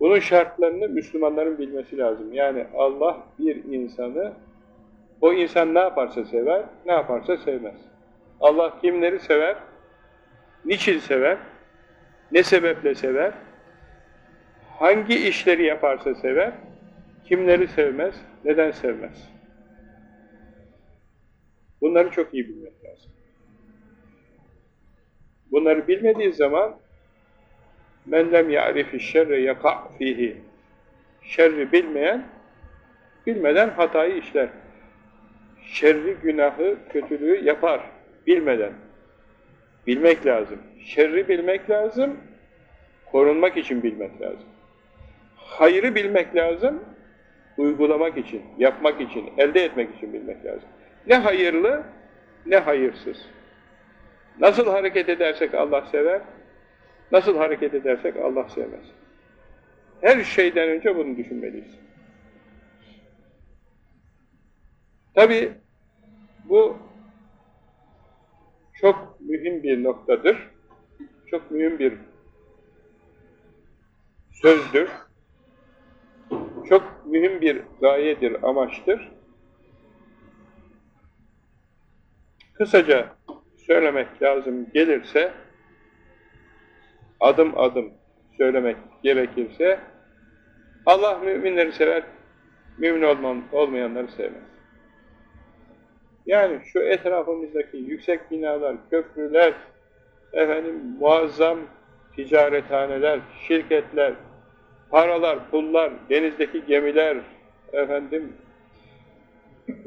Bunun şartlarını Müslümanların bilmesi lazım. Yani Allah bir insanı, o insan ne yaparsa sever, ne yaparsa sevmez. Allah kimleri sever, niçin sever, ne sebeple sever, hangi işleri yaparsa sever, kimleri sevmez, neden sevmez. Bunları çok iyi bilmek lazım. Bunları bilmediği zaman men lem ya'rifi şerre yaka' fihi şerri bilmeyen bilmeden hatayı işler. Şerri, günahı, kötülüğü yapar bilmeden. Bilmek lazım. Şerri bilmek lazım, korunmak için bilmek lazım. Hayrı bilmek lazım, uygulamak için, yapmak için, elde etmek için bilmek lazım. Ne hayırlı, ne hayırsız. Nasıl hareket edersek Allah sever, nasıl hareket edersek Allah sevmez. Her şeyden önce bunu düşünmeliyiz. Tabi bu çok mühim bir noktadır. Çok mühim bir sözdür. Çok mühim bir gayedir, amaçtır. Kısaca söylemek lazım gelirse, adım adım söylemek gerekirse, Allah müminleri sever, mümin olmayanları sevmez. Yani şu etrafımızdaki yüksek binalar, köprüler, efendim muazzam ticarethaneler, şirketler, paralar, pullar, denizdeki gemiler, efendim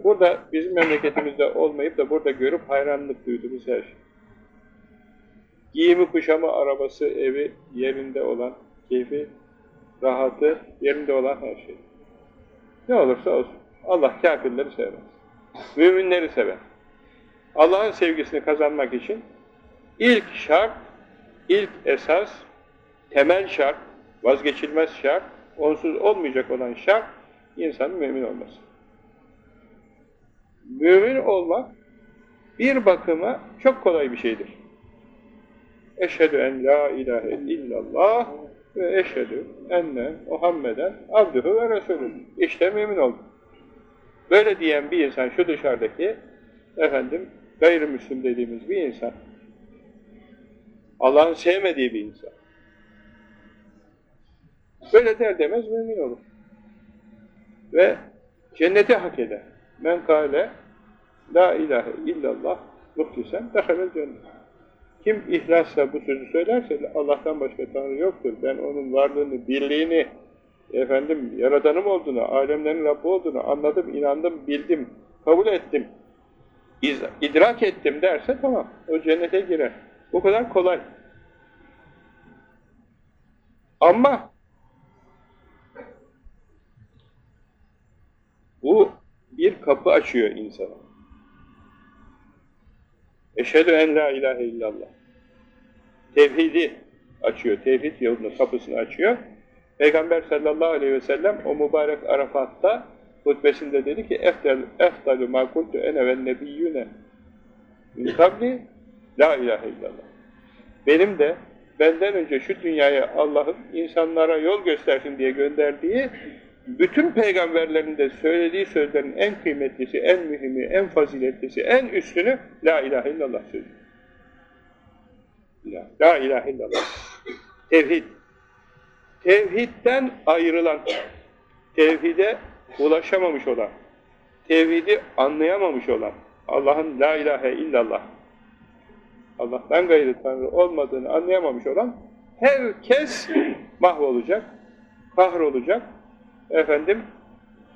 burada bizim memleketimizde olmayıp da burada görüp hayranlık duyduğumuz her şey. Giyimi, kuşamı, arabası, evi yerinde olan, keyfi, rahatı yerinde olan her şey. Ne olursa olsun. Allah kafirleri sevmez. Müminleri sever. Allah'ın sevgisini kazanmak için ilk şart, ilk esas, temel şart, vazgeçilmez şart, onsuz olmayacak olan şart, insanın mümin olması. Mümin olmak bir bakıma çok kolay bir şeydir. Eşhedü en la ilahe illallah ve eşhedü enne Muhammeden abdühü ve resulü. İşte mümin olduk. Böyle diyen bir insan, şu dışarıdaki, efendim, gayrimüslim dediğimiz bir insan, Allah'ın sevmediği bir insan. Böyle der demez mümin olur. Ve cenneti hak eder. Men kâle la ilahe illallah muhlisen dehalel cennet. Kim ihlasla bu sözü söylerse Allah'tan başka Tanrı yoktur. Ben onun varlığını, birliğini, efendim yaradanım olduğunu, alemlerin Rabbi olduğunu anladım, inandım, bildim, kabul ettim, idrak ettim derse tamam, o cennete girer. Bu kadar kolay. Ama bu bir kapı açıyor insana. Eşhedü en la ilahe illallah. Tevhidi açıyor, tevhid yolunu, kapısını açıyor. Peygamber sallallahu aleyhi ve sellem o mübarek Arafat'ta hutbesinde dedi ki eftel eftalu ma kuntu ene ve nebiyyune min kabli la ilahe illallah. Benim de benden önce şu dünyaya Allah'ın insanlara yol göstersin diye gönderdiği bütün peygamberlerin de söylediği sözlerin en kıymetlisi, en mühimi, en faziletlisi, en üstünü La ilahe illallah sözü. La, la ilahe illallah. Tevhid. Tevhidden ayrılan, tevhide ulaşamamış olan, tevhidi anlayamamış olan, Allah'ın la ilahe illallah, Allah'tan gayrı Tanrı olmadığını anlayamamış olan herkes mahvolacak, kahrolacak, efendim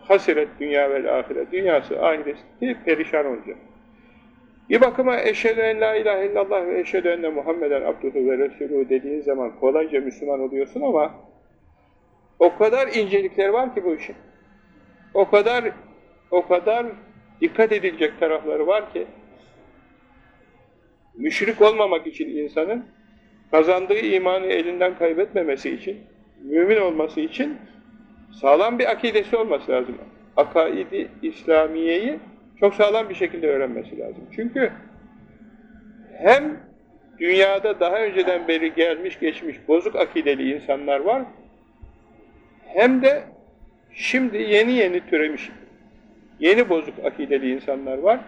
hasiret dünya vel ahiret, dünyası ahireti perişan olacak. Bir bakıma eşhedü en la ilahe illallah ve eşhedü enne Muhammeden abduhu ve resulü dediğin zaman kolayca Müslüman oluyorsun ama O kadar incelikler var ki bu işin. O kadar o kadar dikkat edilecek tarafları var ki müşrik olmamak için insanın kazandığı imanı elinden kaybetmemesi için mümin olması için sağlam bir akidesi olması lazım. Akaidi İslamiye'yi çok sağlam bir şekilde öğrenmesi lazım. Çünkü hem dünyada daha önceden beri gelmiş geçmiş bozuk akideli insanlar var, hem de şimdi yeni yeni türemiş, yeni bozuk akideli insanlar var.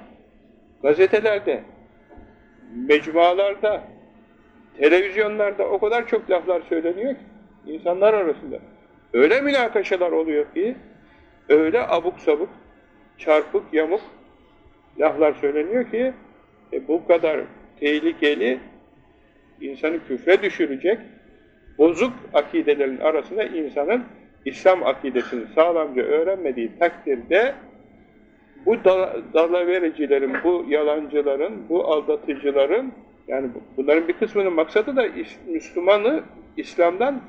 Gazetelerde, mecmualarda, televizyonlarda o kadar çok laflar söyleniyor ki, insanlar arasında. Öyle münakaşalar oluyor ki, öyle abuk sabuk, çarpık, yamuk laflar söyleniyor ki, e, bu kadar tehlikeli, insanı küfre düşürecek, bozuk akidelerin arasında insanın İslam akidesini sağlamca öğrenmediği takdirde bu dalavericilerin, bu yalancıların, bu aldatıcıların yani bunların bir kısmının maksadı da Müslümanı İslam'dan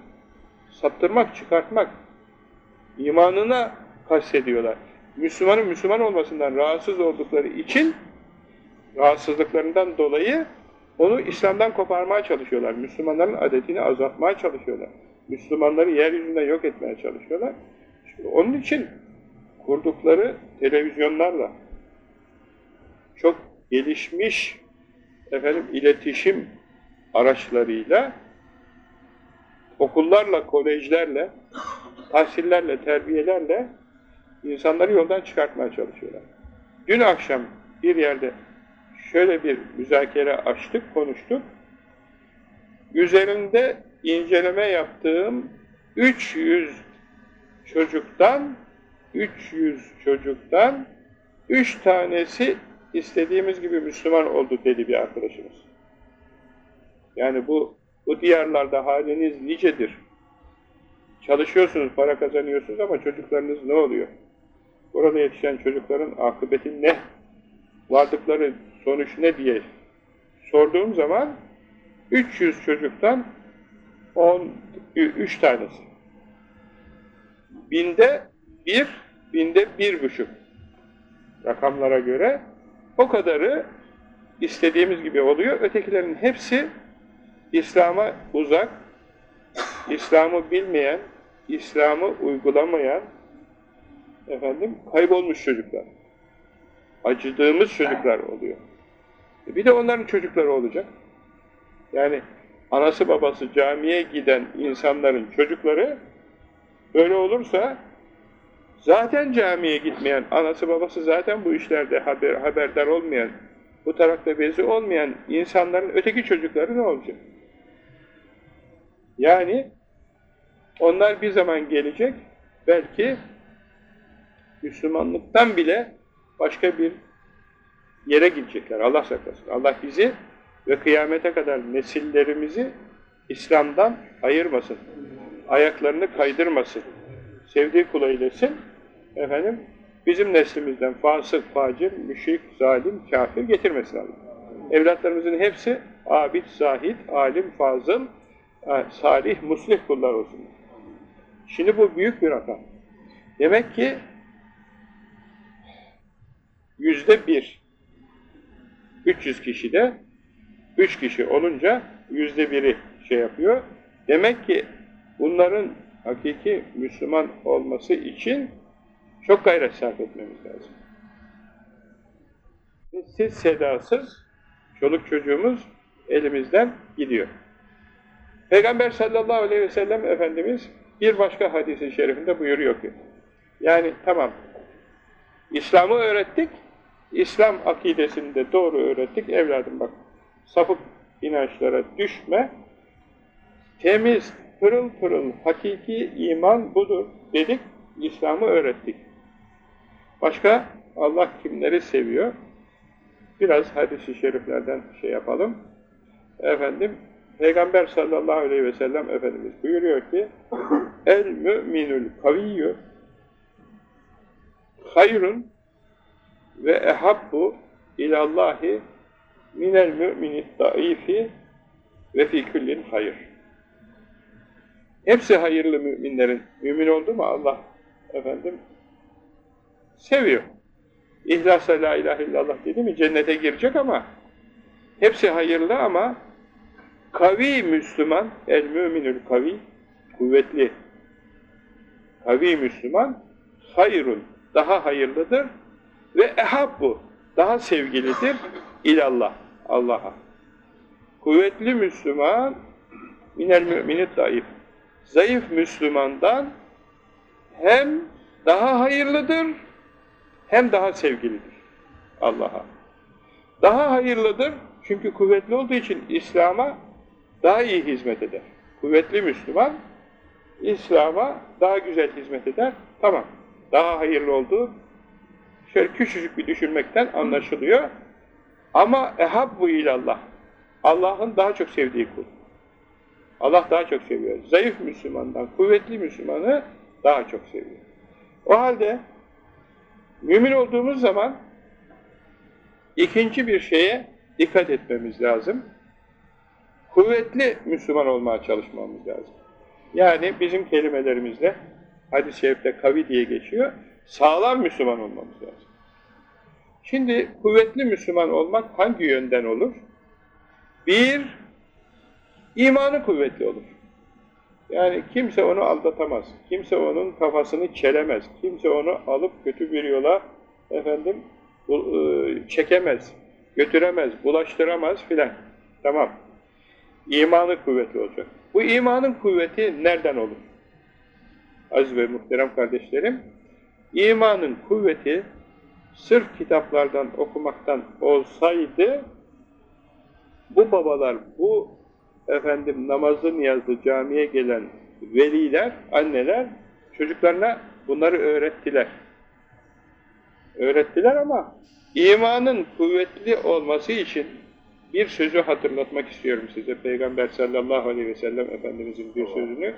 saptırmak, çıkartmak. imanına kastediyorlar. Müslümanın Müslüman olmasından rahatsız oldukları için rahatsızlıklarından dolayı onu İslam'dan koparmaya çalışıyorlar. Müslümanların adetini azaltmaya çalışıyorlar. Müslümanları yeryüzünde yok etmeye çalışıyorlar. Şimdi onun için kurdukları televizyonlarla çok gelişmiş efendim iletişim araçlarıyla okullarla, kolejlerle, tahsillerle, terbiyelerle insanları yoldan çıkartmaya çalışıyorlar. Dün akşam bir yerde şöyle bir müzakere açtık, konuştuk. Üzerinde inceleme yaptığım 300 çocuktan 300 çocuktan 3 tanesi istediğimiz gibi Müslüman oldu dedi bir arkadaşımız. Yani bu bu diyarlarda haliniz nicedir. Çalışıyorsunuz, para kazanıyorsunuz ama çocuklarınız ne oluyor? Burada yetişen çocukların akıbeti ne? Vardıkları sonuç ne diye sorduğum zaman 300 çocuktan 10, 3 tanesi. Binde bir, binde bir buçuk rakamlara göre o kadarı istediğimiz gibi oluyor. Ötekilerin hepsi İslam'a uzak, İslam'ı bilmeyen, İslam'ı uygulamayan efendim kaybolmuş çocuklar. Acıdığımız çocuklar oluyor. E bir de onların çocukları olacak. Yani anası babası camiye giden insanların çocukları böyle olursa zaten camiye gitmeyen, anası babası zaten bu işlerde haber, haberdar olmayan, bu tarafta bezi olmayan insanların öteki çocukları ne olacak? Yani onlar bir zaman gelecek, belki Müslümanlıktan bile başka bir yere gidecekler. Allah saklasın. Allah bizi ve kıyamete kadar nesillerimizi İslam'dan ayırmasın. Ayaklarını kaydırmasın. Sevdiği kul eylesin. Efendim, bizim neslimizden fasık, facir, müşrik, zalim, kafir getirmesin Allah. Evlatlarımızın hepsi abid, zahid, alim, fazıl, salih, muslih kullar olsun. Şimdi bu büyük bir rakam. Demek ki yüzde bir 300 kişide 3 kişi olunca yüzde biri şey yapıyor. Demek ki bunların hakiki Müslüman olması için çok gayret sarf etmemiz lazım. Siz sedasız çoluk çocuğumuz elimizden gidiyor. Peygamber sallallahu aleyhi ve sellem Efendimiz bir başka hadisi şerifinde buyuruyor ki yani tamam İslam'ı öğrettik İslam akidesini de doğru öğrettik. Evladım bak, sapık inançlara düşme. Temiz, pırıl pırıl, hakiki iman budur dedik. İslam'ı öğrettik. Başka Allah kimleri seviyor? Biraz hadis-i şeriflerden şey yapalım. Efendim, Peygamber sallallahu aleyhi ve sellem Efendimiz buyuruyor ki El müminül kaviyyü hayrun ve ehabbu ilallahi minel müminid daifi ve fi küllin hayır. Hepsi hayırlı müminlerin. Mümin oldu mu Allah efendim seviyor. İhlasla la ilahe illallah dedi mi cennete girecek ama hepsi hayırlı ama kavi Müslüman, el müminül kavi, kuvvetli, kavi Müslüman, hayrun, daha hayırlıdır ve ehabbu, daha sevgilidir ilallah, Allah'a. Kuvvetli Müslüman, minel müminit zayıf. Zayıf Müslümandan hem daha hayırlıdır, hem daha sevgilidir Allah'a. Daha hayırlıdır çünkü kuvvetli olduğu için İslam'a daha iyi hizmet eder. Kuvvetli Müslüman İslam'a daha güzel hizmet eder. Tamam. Daha hayırlı olduğu şöyle küçücük bir düşünmekten anlaşılıyor. Ama ehabbu ilallah. Allah'ın daha çok sevdiği kul. Allah daha çok seviyor. Zayıf Müslümandan kuvvetli Müslümanı daha çok seviyor. O halde mümin olduğumuz zaman ikinci bir şeye dikkat etmemiz lazım. Kuvvetli Müslüman olmaya çalışmamız lazım. Yani bizim kelimelerimizle hadis-i şerifte kavi diye geçiyor. Sağlam Müslüman olmamız lazım. Şimdi kuvvetli Müslüman olmak hangi yönden olur? Bir, imanı kuvvetli olur. Yani kimse onu aldatamaz. Kimse onun kafasını çelemez. Kimse onu alıp kötü bir yola efendim ıı, çekemez, götüremez, bulaştıramaz filan. Tamam. İmanı kuvvetli olacak. Bu imanın kuvveti nereden olur? Aziz ve muhterem kardeşlerim, imanın kuvveti sırf kitaplardan okumaktan olsaydı bu babalar, bu efendim namazı niyazlı camiye gelen veliler, anneler çocuklarına bunları öğrettiler. Öğrettiler ama imanın kuvvetli olması için bir sözü hatırlatmak istiyorum size. Peygamber sallallahu aleyhi ve sellem Efendimizin bir sözünü.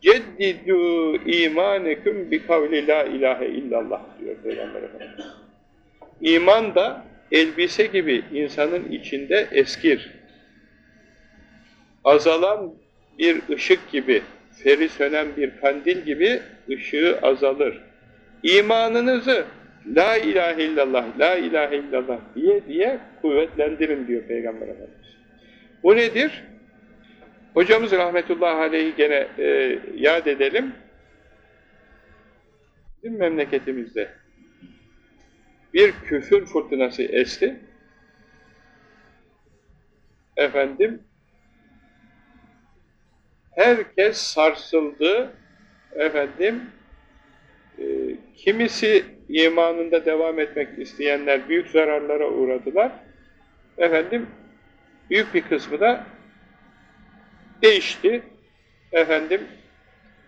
Ceddidu imaneküm bi kavli la ilahe illallah diyor Peygamber Efendimiz. İman da elbise gibi insanın içinde eskir. Azalan bir ışık gibi, feri sönen bir kandil gibi ışığı azalır. İmanınızı La ilahe illallah, la ilahe illallah diye diye kuvvetlendirin diyor Peygamber Efendimiz. Bu nedir? Hocamız rahmetullahi aleyhi gene e, yad edelim. Bizim memleketimizde bir küfür fırtınası esti. Efendim, herkes sarsıldı. Efendim, e, kimisi imanında devam etmek isteyenler büyük zararlara uğradılar. Efendim, büyük bir kısmı da değişti. Efendim,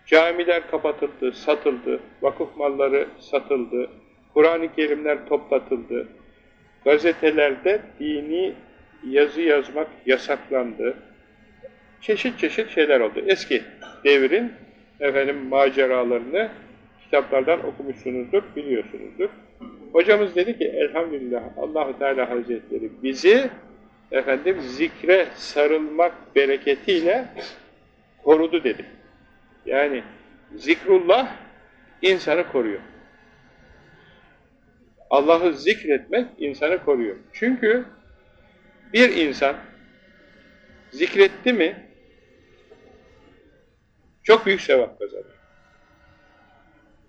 camiler kapatıldı, satıldı, vakıf malları satıldı, Kur'an-ı Kerimler toplatıldı, gazetelerde dini yazı yazmak yasaklandı. Çeşit çeşit şeyler oldu. Eski devrin efendim maceralarını kitaplardan okumuşsunuzdur, biliyorsunuzdur. Hocamız dedi ki elhamdülillah Allahu Teala Hazretleri bizi efendim zikre sarılmak bereketiyle korudu dedi. Yani zikrullah insanı koruyor. Allah'ı zikretmek insanı koruyor. Çünkü bir insan zikretti mi çok büyük sevap kazanır.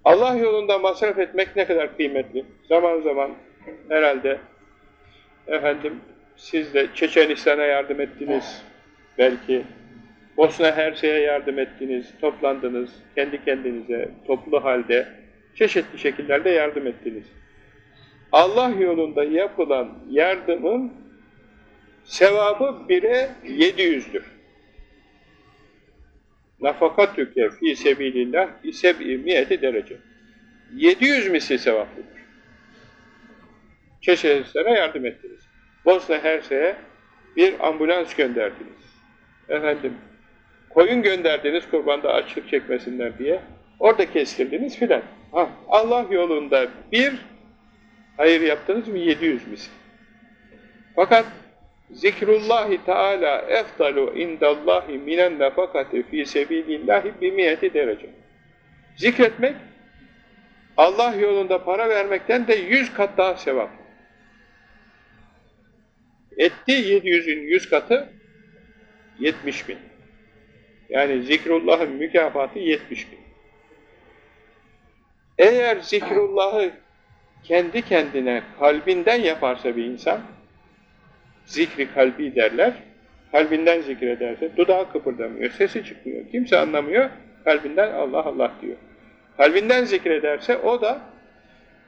Allah yolunda masraf etmek ne kadar kıymetli. Zaman zaman herhalde efendim siz de Çeçenistan'a yardım ettiniz. Belki Bosna Hersey'e yardım ettiniz, toplandınız, kendi kendinize, toplu halde, çeşitli şekillerde yardım ettiniz. Allah yolunda yapılan yardımın sevabı bire 700'dür. Nafakatüke fi sebilillah iseb'i miyeti derece. 700 misli sevaplıdır. Çeşenistan'a yardım ettiniz. Bosna Hersey'e bir ambulans gönderdiniz. Efendim, koyun gönderdiniz kurbanda açlık çekmesinler diye. Orada kestirdiniz filan. Allah yolunda bir hayır yaptınız mı 700 misli. Fakat Zikrullahi Teala eftalu indallahi minen nefakati fi sebilillahi bimiyeti derece. Zikretmek Allah yolunda para vermekten de yüz kat daha sevap. Etti 700'ün yüz katı 70 bin. Yani zikrullahın mükafatı 70 bin. Eğer zikrullahı kendi kendine kalbinden yaparsa bir insan, zikri kalbi derler, kalbinden zikrederse, dudağı kıpırdamıyor, sesi çıkmıyor, kimse anlamıyor, kalbinden Allah Allah diyor. Kalbinden zikrederse o da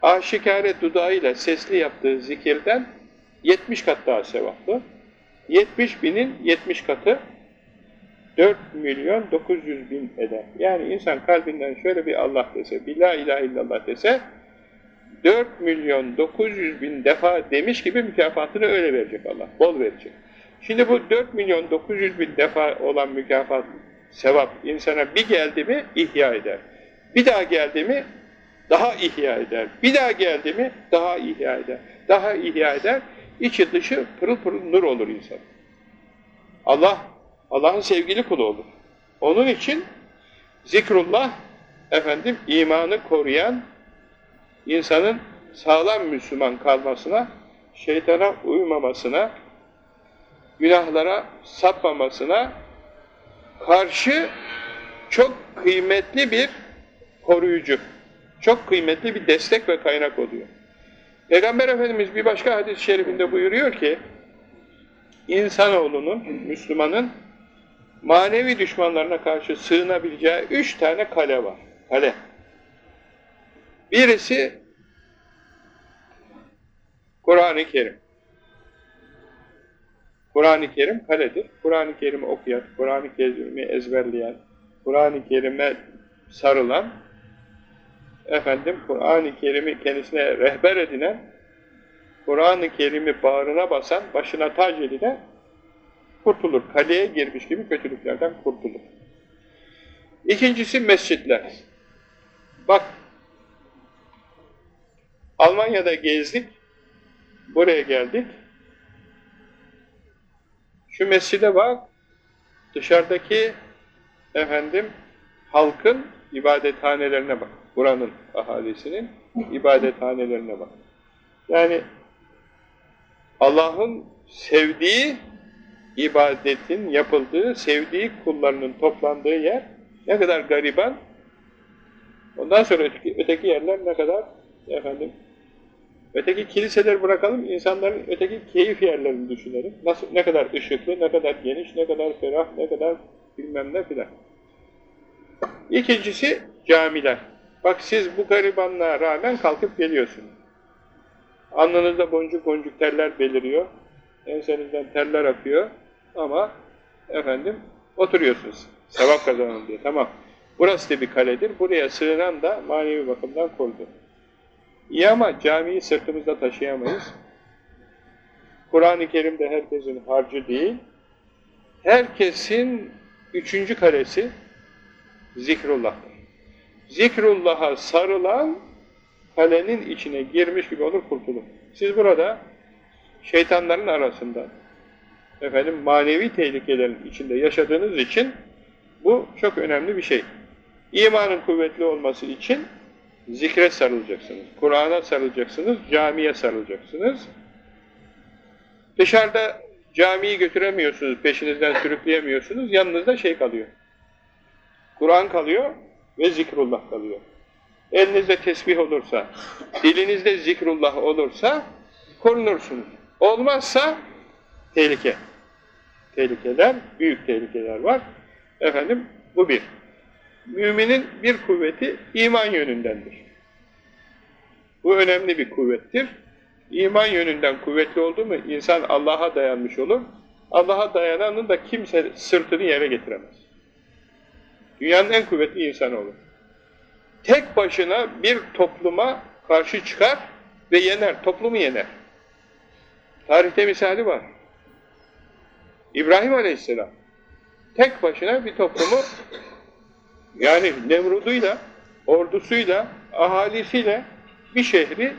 aşikare dudağıyla sesli yaptığı zikirden 70 kat daha sevaplı. 70 binin 70 katı 4 milyon 900 bin eder. Yani insan kalbinden şöyle bir Allah dese, bir la ilahe illallah dese 4 milyon 900 bin defa demiş gibi mükafatını öyle verecek Allah. Bol verecek. Şimdi bu 4 milyon 900 bin defa olan mükafat, sevap insana bir geldi mi ihya eder. Bir daha geldi mi daha ihya eder. Bir daha geldi mi daha ihya eder. Daha ihya eder. İçi dışı pırıl pırıl nur olur insan. Allah, Allah'ın sevgili kulu olur. Onun için zikrullah, efendim imanı koruyan, insanın sağlam Müslüman kalmasına, şeytana uymamasına, günahlara sapmamasına karşı çok kıymetli bir koruyucu, çok kıymetli bir destek ve kaynak oluyor. Peygamber Efendimiz bir başka hadis-i şerifinde buyuruyor ki, insanoğlunun, Müslümanın manevi düşmanlarına karşı sığınabileceği üç tane kale var. Kale. Birisi Kur'an-ı Kerim. Kur'an-ı Kerim kaledir. Kur'an-ı Kerim'i okuyan, Kur'an-ı Kerim'i ezberleyen, Kur'an-ı Kerim'e sarılan, efendim Kur'an-ı Kerim'i kendisine rehber edinen, Kur'an-ı Kerim'i bağrına basan, başına tac edinen kurtulur. Kaleye girmiş gibi kötülüklerden kurtulur. İkincisi mescitler. Bak, Almanya'da gezdik, buraya geldik. Şu mescide bak, dışarıdaki efendim halkın ibadethanelerine bak. Buranın ahalisinin ibadethanelerine bak. Yani Allah'ın sevdiği ibadetin yapıldığı, sevdiği kullarının toplandığı yer ne kadar gariban, ondan sonra öteki, öteki yerler ne kadar efendim öteki kiliseleri bırakalım, insanların öteki keyif yerlerini düşünelim. Nasıl, ne kadar ışıklı, ne kadar geniş, ne kadar ferah, ne kadar bilmem ne filan. İkincisi camiler. Bak siz bu garibanlığa rağmen kalkıp geliyorsunuz. Alnınızda boncuk boncuk terler beliriyor. Ensenizden terler akıyor. Ama efendim oturuyorsunuz. Sevap kazanın diye. Tamam. Burası da bir kaledir. Buraya sığınan da manevi bakımdan korudu. İyi ama camiyi sırtımızda taşıyamayız. Kur'an-ı Kerim'de herkesin harcı değil. Herkesin üçüncü kalesi zikrullah'tır. Zikrullah'a sarılan kalenin içine girmiş gibi olur kurtulur. Siz burada şeytanların arasında efendim manevi tehlikelerin içinde yaşadığınız için bu çok önemli bir şey. İmanın kuvvetli olması için zikre sarılacaksınız, Kur'an'a sarılacaksınız, camiye sarılacaksınız. Dışarıda camiyi götüremiyorsunuz, peşinizden sürükleyemiyorsunuz, yanınızda şey kalıyor. Kur'an kalıyor ve zikrullah kalıyor. Elinizde tesbih olursa, dilinizde zikrullah olursa korunursunuz. Olmazsa tehlike. Tehlikeler, büyük tehlikeler var. Efendim bu bir. Müminin bir kuvveti iman yönündendir. Bu önemli bir kuvvettir. İman yönünden kuvvetli oldu mu insan Allah'a dayanmış olur. Allah'a dayananın da kimse sırtını yere getiremez. Dünyanın en kuvvetli insanı olur. Tek başına bir topluma karşı çıkar ve yener, toplumu yener. Tarihte misali var. İbrahim Aleyhisselam tek başına bir toplumu yani Nemrud'uyla, ordusuyla, ahalisiyle bir şehri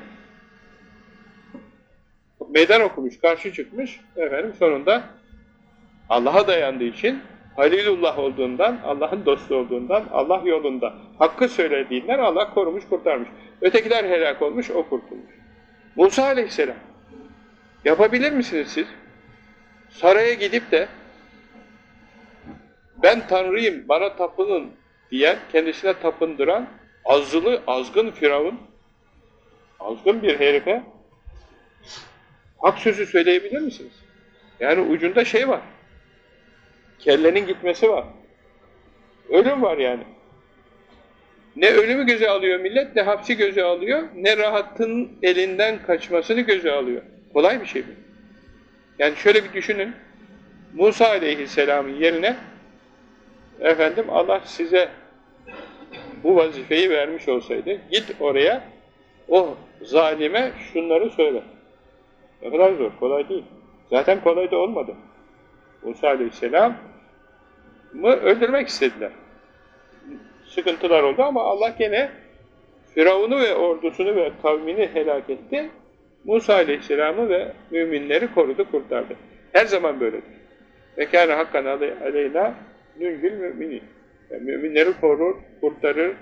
meydan okumuş, karşı çıkmış. Efendim sonunda Allah'a dayandığı için Halilullah olduğundan, Allah'ın dostu olduğundan, Allah yolunda hakkı söylediğinden Allah korumuş, kurtarmış. Ötekiler helak olmuş, o kurtulmuş. Musa aleyhisselam, yapabilir misiniz siz? Saraya gidip de ben Tanrıyım, bana tapının diyen, kendisine tapındıran azılı, azgın Firavun, azgın bir herife hak sözü söyleyebilir misiniz? Yani ucunda şey var, kellenin gitmesi var. Ölüm var yani. Ne ölümü göze alıyor millet, ne hapsi göze alıyor, ne rahatın elinden kaçmasını göze alıyor. Kolay bir şey bu. Yani şöyle bir düşünün, Musa aleyhisselamın yerine efendim Allah size bu vazifeyi vermiş olsaydı, git oraya, o zalime şunları söyle. Ne kadar zor, kolay değil. Zaten kolay da olmadı. Musa aleyhisselam mı öldürmek istediler. Sıkıntılar oldu ama Allah gene Firavun'u ve ordusunu ve kavmini helak etti. Musa aleyhisselamı ve müminleri korudu, kurtardı. Her zaman böyledir. Ve kâne hakkan aleyna nüngül müminin. Yani müminleri korur, kurtarır,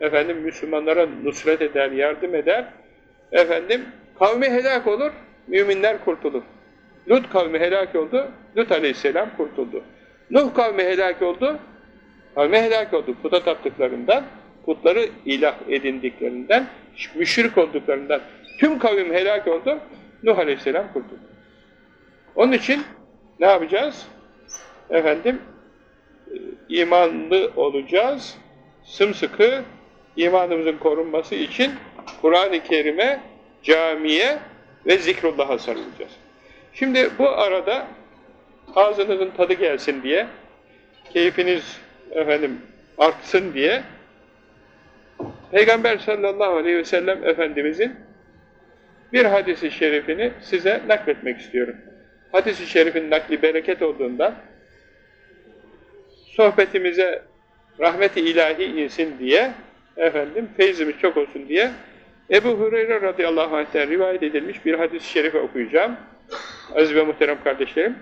efendim Müslümanlara nusret eder, yardım eder. Efendim kavmi helak olur, müminler kurtulur. Lut kavmi helak oldu, Lut aleyhisselam kurtuldu. Nuh kavmi helak oldu, kavmi helak oldu puta taptıklarından, putları ilah edindiklerinden, müşrik olduklarından tüm kavim helak oldu, Nuh aleyhisselam kurtuldu. Onun için ne yapacağız? Efendim, e, imanlı olacağız, sımsıkı imanımızın korunması için Kur'an-ı Kerim'e, camiye ve zikrullah'a sarılacağız. Şimdi bu arada ağzınızın tadı gelsin diye, keyfiniz efendim artsın diye Peygamber sallallahu aleyhi ve sellem Efendimizin bir hadisi şerifini size nakletmek istiyorum. Hadisi şerifin nakli bereket olduğundan sohbetimize rahmeti ilahi insin diye efendim feyzimiz çok olsun diye Ebu Hureyre radıyallahu anh'ten rivayet edilmiş bir hadis-i şerife okuyacağım. Aziz ve muhterem kardeşlerim.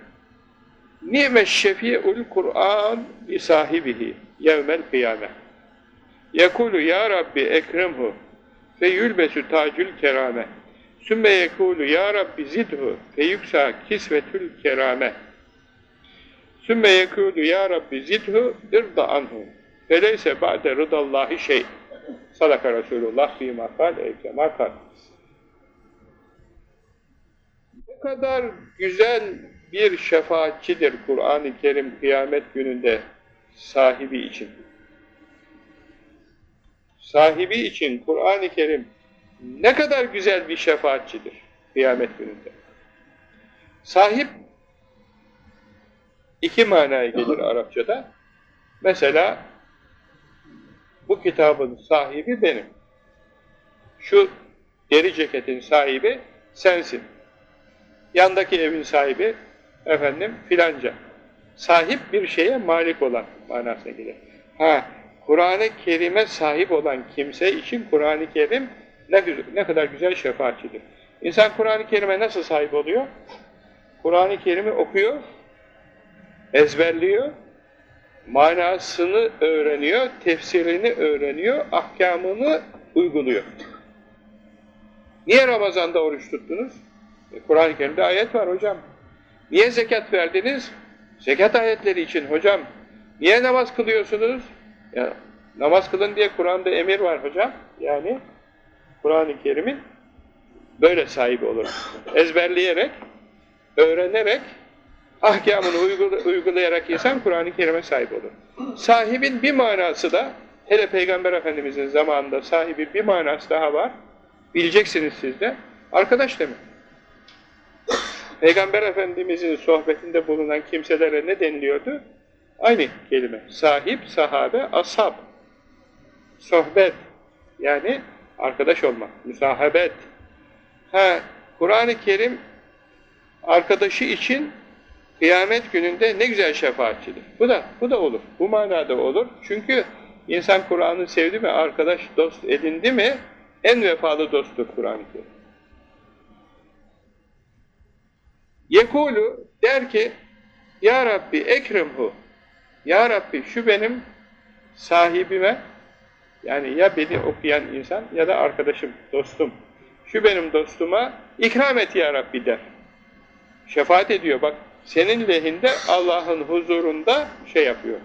Ni'me şefi'ul Kur'an bi sahibihi yevmel kıyame. Yekulu ya Rabbi ekremhu fe yülbesü tacül kerame. Sümme yekulu ya Rabbi zidhu fe yüksa kisvetül kerame. Sümme yekulu ya Rabbi zidhu irda anhu feleyse ba'de rıdallahi şey. Sadaka Resulullah fîmâ kal eykemâ kal. Ne kadar güzel bir şefaatçidir Kur'an-ı Kerim kıyamet gününde sahibi için. Sahibi için Kur'an-ı Kerim ne kadar güzel bir şefaatçidir kıyamet gününde. Sahip iki manaya gelir Arapçada. Mesela bu kitabın sahibi benim. Şu deri ceketin sahibi sensin. Yandaki evin sahibi efendim filanca. Sahip bir şeye malik olan manasına gelir. Ha, Kur'an-ı Kerim'e sahip olan kimse için Kur'an-ı Kerim ne, ne kadar güzel şefaatçidir. İnsan Kur'an-ı Kerim'e nasıl sahip oluyor? Kur'an-ı Kerim'i okuyor, ezberliyor, manasını öğreniyor, tefsirini öğreniyor, ahkamını uyguluyor. Niye Ramazan'da oruç tuttunuz? E, Kur'an-ı Kerim'de ayet var hocam. Niye zekat verdiniz? Zekat ayetleri için hocam. Niye namaz kılıyorsunuz? Ya, namaz kılın diye Kur'an'da emir var hocam. Yani Kur'an-ı Kerim'in böyle sahibi olur. Ezberleyerek, öğrenerek, ahkamını uygulayarak insan Kur'an-ı Kerim'e sahip olur. Sahibin bir manası da, hele Peygamber Efendimiz'in zamanında sahibi bir manası daha var. Bileceksiniz siz de. Arkadaş demek. Peygamber Efendimiz'in sohbetinde bulunan kimselere ne deniliyordu? Aynı kelime. Sahip, sahabe, ashab. Sohbet. Yani arkadaş olmak. Müsahabet. Ha, Kur'an-ı Kerim arkadaşı için kıyamet gününde ne güzel şefaatçidir. Bu da bu da olur. Bu manada olur. Çünkü insan Kur'an'ı sevdi mi, arkadaş, dost edindi mi en vefalı dosttur Kur'an-ı Kerim. Yekulu der ki Ya Rabbi ekrimhu Ya Rabbi şu benim sahibime yani ya beni okuyan insan ya da arkadaşım, dostum şu benim dostuma ikram et ya Rabbi der. Şefaat ediyor bak senin lehinde Allah'ın huzurunda şey yapıyor.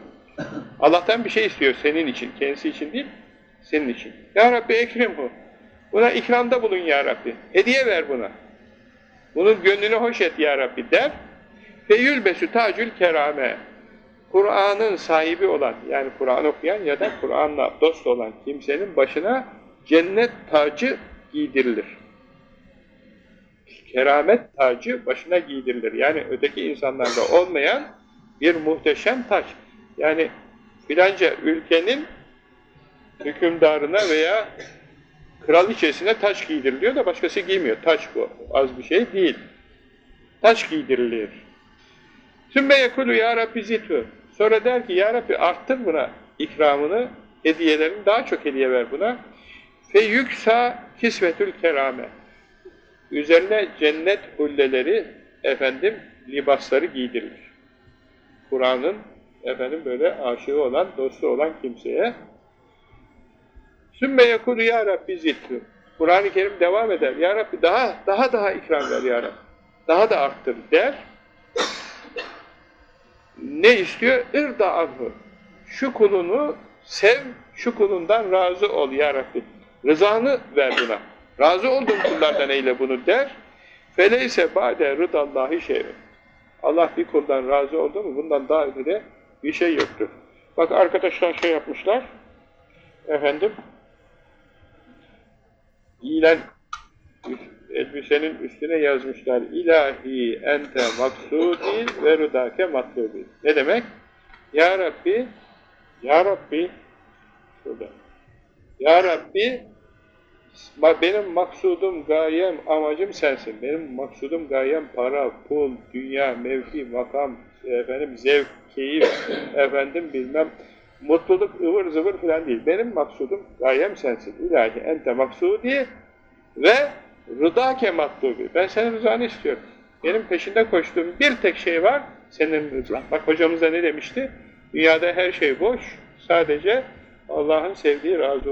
Allah'tan bir şey istiyor senin için, kendisi için değil, senin için. Ya Rabbi ekrimhu. Buna ikramda bulun ya Rabbi. Hediye ver buna. Bunun gönlünü hoş et ya Rabbi der. Ve yülbesü tacül kerame. Kur'an'ın sahibi olan, yani Kur'an okuyan ya da Kur'an'la dost olan kimsenin başına cennet tacı giydirilir. Keramet tacı başına giydirilir. Yani öteki insanlarda olmayan bir muhteşem taç. Yani filanca ülkenin hükümdarına veya kraliçesine taç giydiriliyor da başkası giymiyor. Taç bu. Az bir şey değil. Taç giydirilir. Sümme yekulu ya Rabbi zitü. Sonra der ki ya Rabbi arttır buna ikramını, hediyelerini daha çok hediye ver buna. Fe yüksa kisvetül kerame. Üzerine cennet hulleleri, efendim, libasları giydirilir. Kur'an'ın efendim böyle aşığı olan, dostu olan kimseye Sümme yekulu ya Rabbi zitlu. Kur'an-ı Kerim devam eder. Ya Rabbi daha daha daha ikram ver ya Rabbi. Daha da arttır der. Ne istiyor? İrda anhu. Şu kulunu sev, şu kulundan razı ol ya Rabbi. Rızanı ver buna. Razı olduğun kullardan eyle bunu der. Feleyse ba'de rıdallahi şey. Allah bir kuldan razı oldu mu bundan daha ötede bir şey yoktur. Bak arkadaşlar şey yapmışlar. Efendim ilan elbisenin üstüne yazmışlar ilahi ente maksudi ve rıdake matlubi. Ne demek? Ya Rabbi Ya Rabbi şurada. Ya Rabbi benim maksudum, gayem, amacım sensin. Benim maksudum, gayem para, pul, dünya, mevki, makam, efendim zevk, keyif, efendim bilmem mutluluk ıvır zıvır falan değil. Benim maksudum, gayem sensin. İlahi ente maksudi ve rıdake matlubi. Ben senin rızanı istiyorum. Benim peşinde koştuğum bir tek şey var, senin rızan. Bak hocamız da ne demişti? Dünyada her şey boş, sadece Allah'ın sevdiği razı